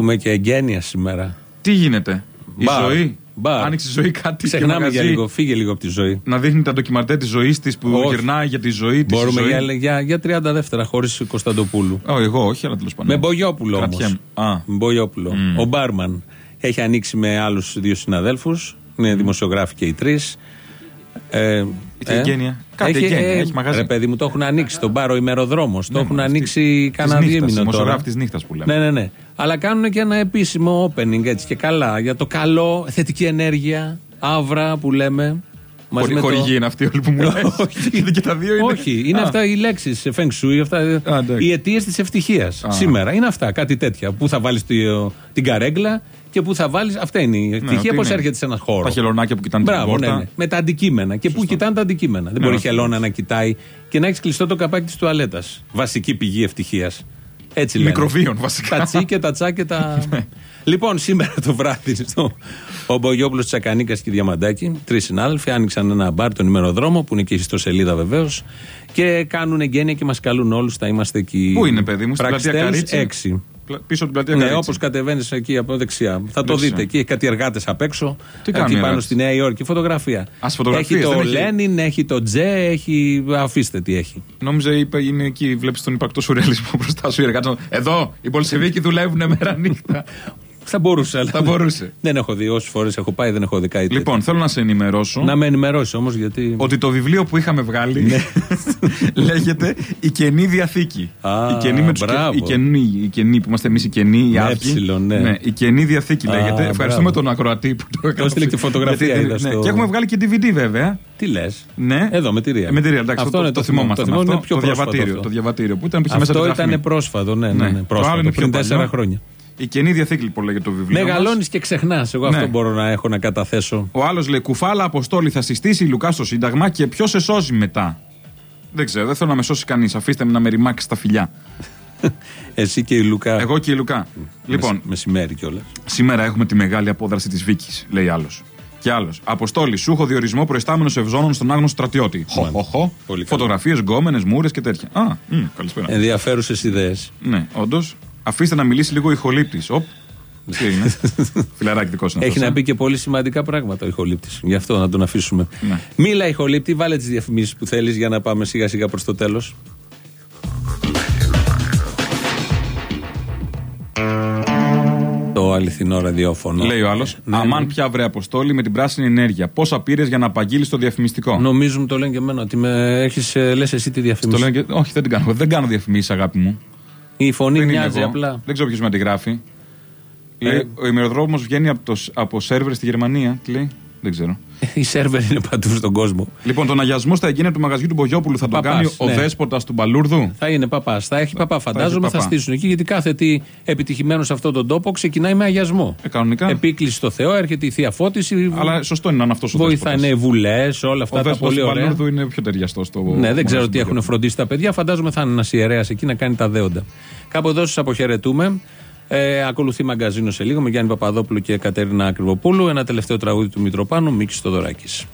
S2: Έχουμε και εγγένεια σήμερα.
S3: Τι γίνεται; Η
S2: Μπαρ.
S3: ζωή;
S2: Μπαρ.
S3: Άνοιξε η ζωή κάτι. και
S2: Ξεχνάμε
S3: μαγαζί.
S2: για λίγο, φύγε λίγο από τη ζωή.
S3: Να δείχνει τα ντοκιμαντέρ της ζωής της που
S2: Όχι.
S3: γυρνάει για τη ζωή τη.
S2: Μπορούμε για, για, για 30 δεύτερα χωρίς Κωνσταντοπούλου.
S3: Όχι, εγώ όχι, αλλά τέλος πάντων.
S2: Με Μπογιόπουλο όμως.
S3: Κρατιέμαι. Α.
S2: Μπογιόπουλο. Ο Μπάρμαν έχει ανοίξει με άλλους δύο συναδέλφους. Είναι δημοσιογράφοι και οι τρεις. Ε,
S3: Τι εγγένεια. Κάτι εγγένεια, έχει μαγαζί.
S2: Ρε παιδί μου, το έχουν ανοίξει τον Πάρο ημεροδρόμος. το έχουν
S3: μα,
S2: ανοίξει
S3: της
S2: κανένα
S3: νύχτας,
S2: διήμινο τώρα.
S3: δημοσιογράφοι της νύχτας που λέμε.
S2: Ναι, ναι, ναι. Αλλά κάνουν και ένα επίσημο opening έτσι και καλά. Για το καλό, θετική ενέργεια, άβρα που λέμε. Μαζί
S3: Χωρι,
S2: με το-
S3: χορηγοί είναι αυτοί όλοι που μου λες. Γιατί και τα δύο είναι.
S2: όχι, είναι
S3: Α.
S2: αυτά οι λέξεις Feng Shui, αυτά,
S3: εντάξει.
S2: οι αιτίες της ευτυχίας. Σήμερα είναι αυτά, κάτι τέτοια. Πού θα βάλεις την καρέγκλα και πού θα βάλεις. Αυτά είναι η ευτυχία,
S3: ότι
S2: πώς
S3: είναι.
S2: έρχεται σε ένα χώρο.
S3: Τα χελωνάκια που κοιτάνε την
S2: Μπράβο, ναι,
S3: πόρτα.
S2: ναι. Με τα αντικείμενα. Και πού κοιτάνε τα αντικείμενα. Δεν μπορεί η
S3: όχι,
S2: χελώνα να κοιτάει και να έχεις κλειστό το καπάκι της τουαλέτας. Βασική πηγή ευτυχίας.
S3: Μικροβίων βασικά.
S2: Τα τσι και τα τσά και τα. Ναι. λοιπόν, σήμερα το βράδυ στο ο Μπογιόπουλος Τσακανίκας και Διαμαντάκη, τρεις συνάδελφοι, άνοιξαν ένα μπαρ τον ημεροδρόμο που είναι και στο σελίδα βεβαίως και κάνουν εγγένεια και μας καλούν όλους. Θα είμαστε εκεί.
S3: Πού είναι, παιδί μου, στην πλατεία Καρίτσι. 6. Πίσω από την πλατεία
S2: Ναι,
S3: Καρίτσι.
S2: όπως κατεβαίνεις εκεί από δεξιά. Θα το
S3: Δεξιά.
S2: δείτε. Εκεί έχει κάτι εργάτες απ' έξω.
S3: Τι κάνουν οι
S2: εκεί πάνω
S3: εργάτες;
S2: στη Νέα Υόρκη. Φωτογραφία.
S3: Α, φωτογραφίες,
S2: Έχει το
S3: δεν έχει-
S2: Λένιν, έχει το Τζε, έχει. Αφήστε τι έχει.
S3: Νόμιζα είπε, είναι εκεί, βλέπεις τον υπαρκτό σουρεαλισμό μπροστά σου. οι εργάτες. Εδώ, οι Πολσεβίκοι δουλεύουν μέρα νύχτα.
S2: Θα μπορούσε, αλλά.
S3: Θα μπορούσε.
S2: Δεν έχω δει. Όσες φορές έχω πάει, δεν έχω δει κάτι.
S3: Λοιπόν, θέλω να σε ενημερώσω
S2: Να με ενημερώσει όμως γιατί.
S3: ότι το βιβλίο που είχαμε βγάλει λέγεται Η Καινή Διαθήκη.
S2: Α,
S3: η καινή με τους
S2: μπράβο.
S3: και- η, καινή, η καινή που είμαστε εμείς οι καινοί, οι
S2: Με
S3: άδειοι.
S2: έψιλον, ναι.
S3: Η Καινή Διαθήκη
S2: Α,
S3: λέγεται. Ευχαριστούμε
S2: μπράβο.
S3: τον ακροατή που το έκανε.
S2: έστειλε και φωτογραφία,
S3: Γιατί-
S2: είδα
S3: ναι,
S2: στο-
S3: Και έχουμε βγάλει και DVD βέβαια.
S2: Τι λες;
S3: Ναι.
S2: Εδώ με τη Ρία.
S3: Ε, Με τη Ρία, εντάξει,
S2: Αυτό
S3: το,
S2: είναι
S3: το,
S2: το θυμό-
S3: θυμόμαστε.
S2: το θυμό
S3: αυτό.
S2: είναι πιο
S3: το
S2: πρόσφατο
S3: διαβατήριο,
S2: αυτό.
S3: το διαβατήριο που ήταν που είχε μέσα
S2: Αυτό
S3: τη
S2: ήταν
S3: δραχμή.
S2: πρόσφατο, ναι, ναι,
S3: Ναι.
S2: ναι.
S3: Το
S2: πρόσφατο.
S3: άλλο είναι
S2: πριν
S3: πιο
S2: τέσσερα
S3: παλιό.
S2: χρόνια.
S3: Η Καινή Διαθήκη λοιπόν λέγεται το βιβλίο. μας.
S2: Μεγαλώνεις και ξεχνάς. Εγώ
S3: Ναι.
S2: αυτό μπορώ να έχω να καταθέσω.
S3: Ο άλλος λέει: Κουφάλα Αποστόλη θα συστήσει η Λουκά στο Σύνταγμα και ποιος σε σώζει μετά; Δεν ξέρω, δεν θέλω να με σώσει κανείς. Αφήστε με να με ρημάξει τα φιλιά.
S2: Εσύ και η Λουκά.
S3: Εγώ και η Λουκά. Λοιπόν,
S2: Μεσημέρι κιόλας.
S3: σήμερα έχουμε τη μεγάλη απόδραση της Βίκης, λέει άλλος. Και άλλος. Αποστόλη, σου έχω διορισμό προϊστάμενος ευζώνων στον άγνωστο στρατιώτη. Χω, χω, χω.
S2: Πολύ καλό.
S3: Φωτογραφίες, γκόμενες, μούρες και τέτοια. Α, μ, καλησπέρα.
S2: Ενδιαφέρουσες ιδέες.
S3: Ναι, όντως. Αφήστε να μιλήσει λίγο η χολύπτη. Οπ. Τι έγινε. Φιλαράκι δικό σου είναι
S13: Έχει
S3: αυτός,
S13: να
S3: ε.
S13: πει και πολύ σημαντικά πράγματα ο ηχολήπτης. Γι' αυτό να τον αφήσουμε.
S3: Ναι.
S13: Μίλα, ηχολήπτη, βάλε τις διαφημίσεις που θέλεις για να πάμε σιγά σιγά προς το τέλος. Το αληθινό ραδιόφωνο.
S3: Λέει ο άλλος.
S13: Ναι,
S3: Αμάν πια βρε αποστόλη με την πράσινη ενέργεια. Πόσα πήρες για να απαγγείλεις το διαφημιστικό;
S13: Νομίζουν το λένε και εμένα ότι με έχεις, ε, λες εσύ τη
S3: Το
S13: διαφήμιση.
S3: λένε και... Όχι, δεν την κάνω. Δεν κάνω διαφημίσεις, αγάπη μου.
S13: Η φωνή
S3: Δεν είναι
S13: μοιάζει
S3: εγώ.
S13: απλά.
S3: Δεν ξέρω ποιος με αντιγράφει.
S13: Ε.
S3: Λέει, ο ημεροδρόμος βγαίνει από, το, από σερβερ στη Γερμανία. Τι λέει, δεν ξέρω.
S13: Η σερβερ είναι παντού στον κόσμο.
S3: Λοιπόν, τον αγιασμό στα εγγένεια του μαγαζιού του Μπογιόπουλου θα τον
S13: Παπάς,
S3: κάνει ο
S13: ναι.
S3: δέσποτας του Μπαλούρδου;
S13: Θα είναι παπάς. Θα έχει παπά, φαντάζομαι, θα,
S3: παπά.
S13: στήσουν εκεί γιατί κάθε τι επιτυχημένο σε αυτόν τον τόπο ξεκινάει με αγιασμό.
S3: Ε, κανονικά.
S13: Επίκληση στο Θεό, έρχεται η θεία φώτιση.
S3: Αλλά σωστό είναι να είναι αυτός ο
S13: Βοηθάνε βουλές, όλα αυτά
S3: Ο
S13: τα
S3: δέσποτας
S13: πολύ
S3: του
S13: ωραία.
S3: Μπαλούρδου είναι πιο ταιριαστός στο.
S13: Ναι, δεν ξέρω
S3: μαγαζί
S13: τι
S3: του
S13: έχουν φροντίσει τα παιδιά. Φαντάζομαι θα είναι ένας ιερέας εκεί να κάνει τα δέοντα. Κάπου εδώ σας αποχαιρετούμε. Ε, ακολουθεί μαγκαζίνο σε λίγο με Γιάννη Παπαδόπουλο και Κατέρινα Ακριβοπούλου. Ένα τελευταίο τραγούδι του Μητροπάνου, Μίκη Στοδωράκη.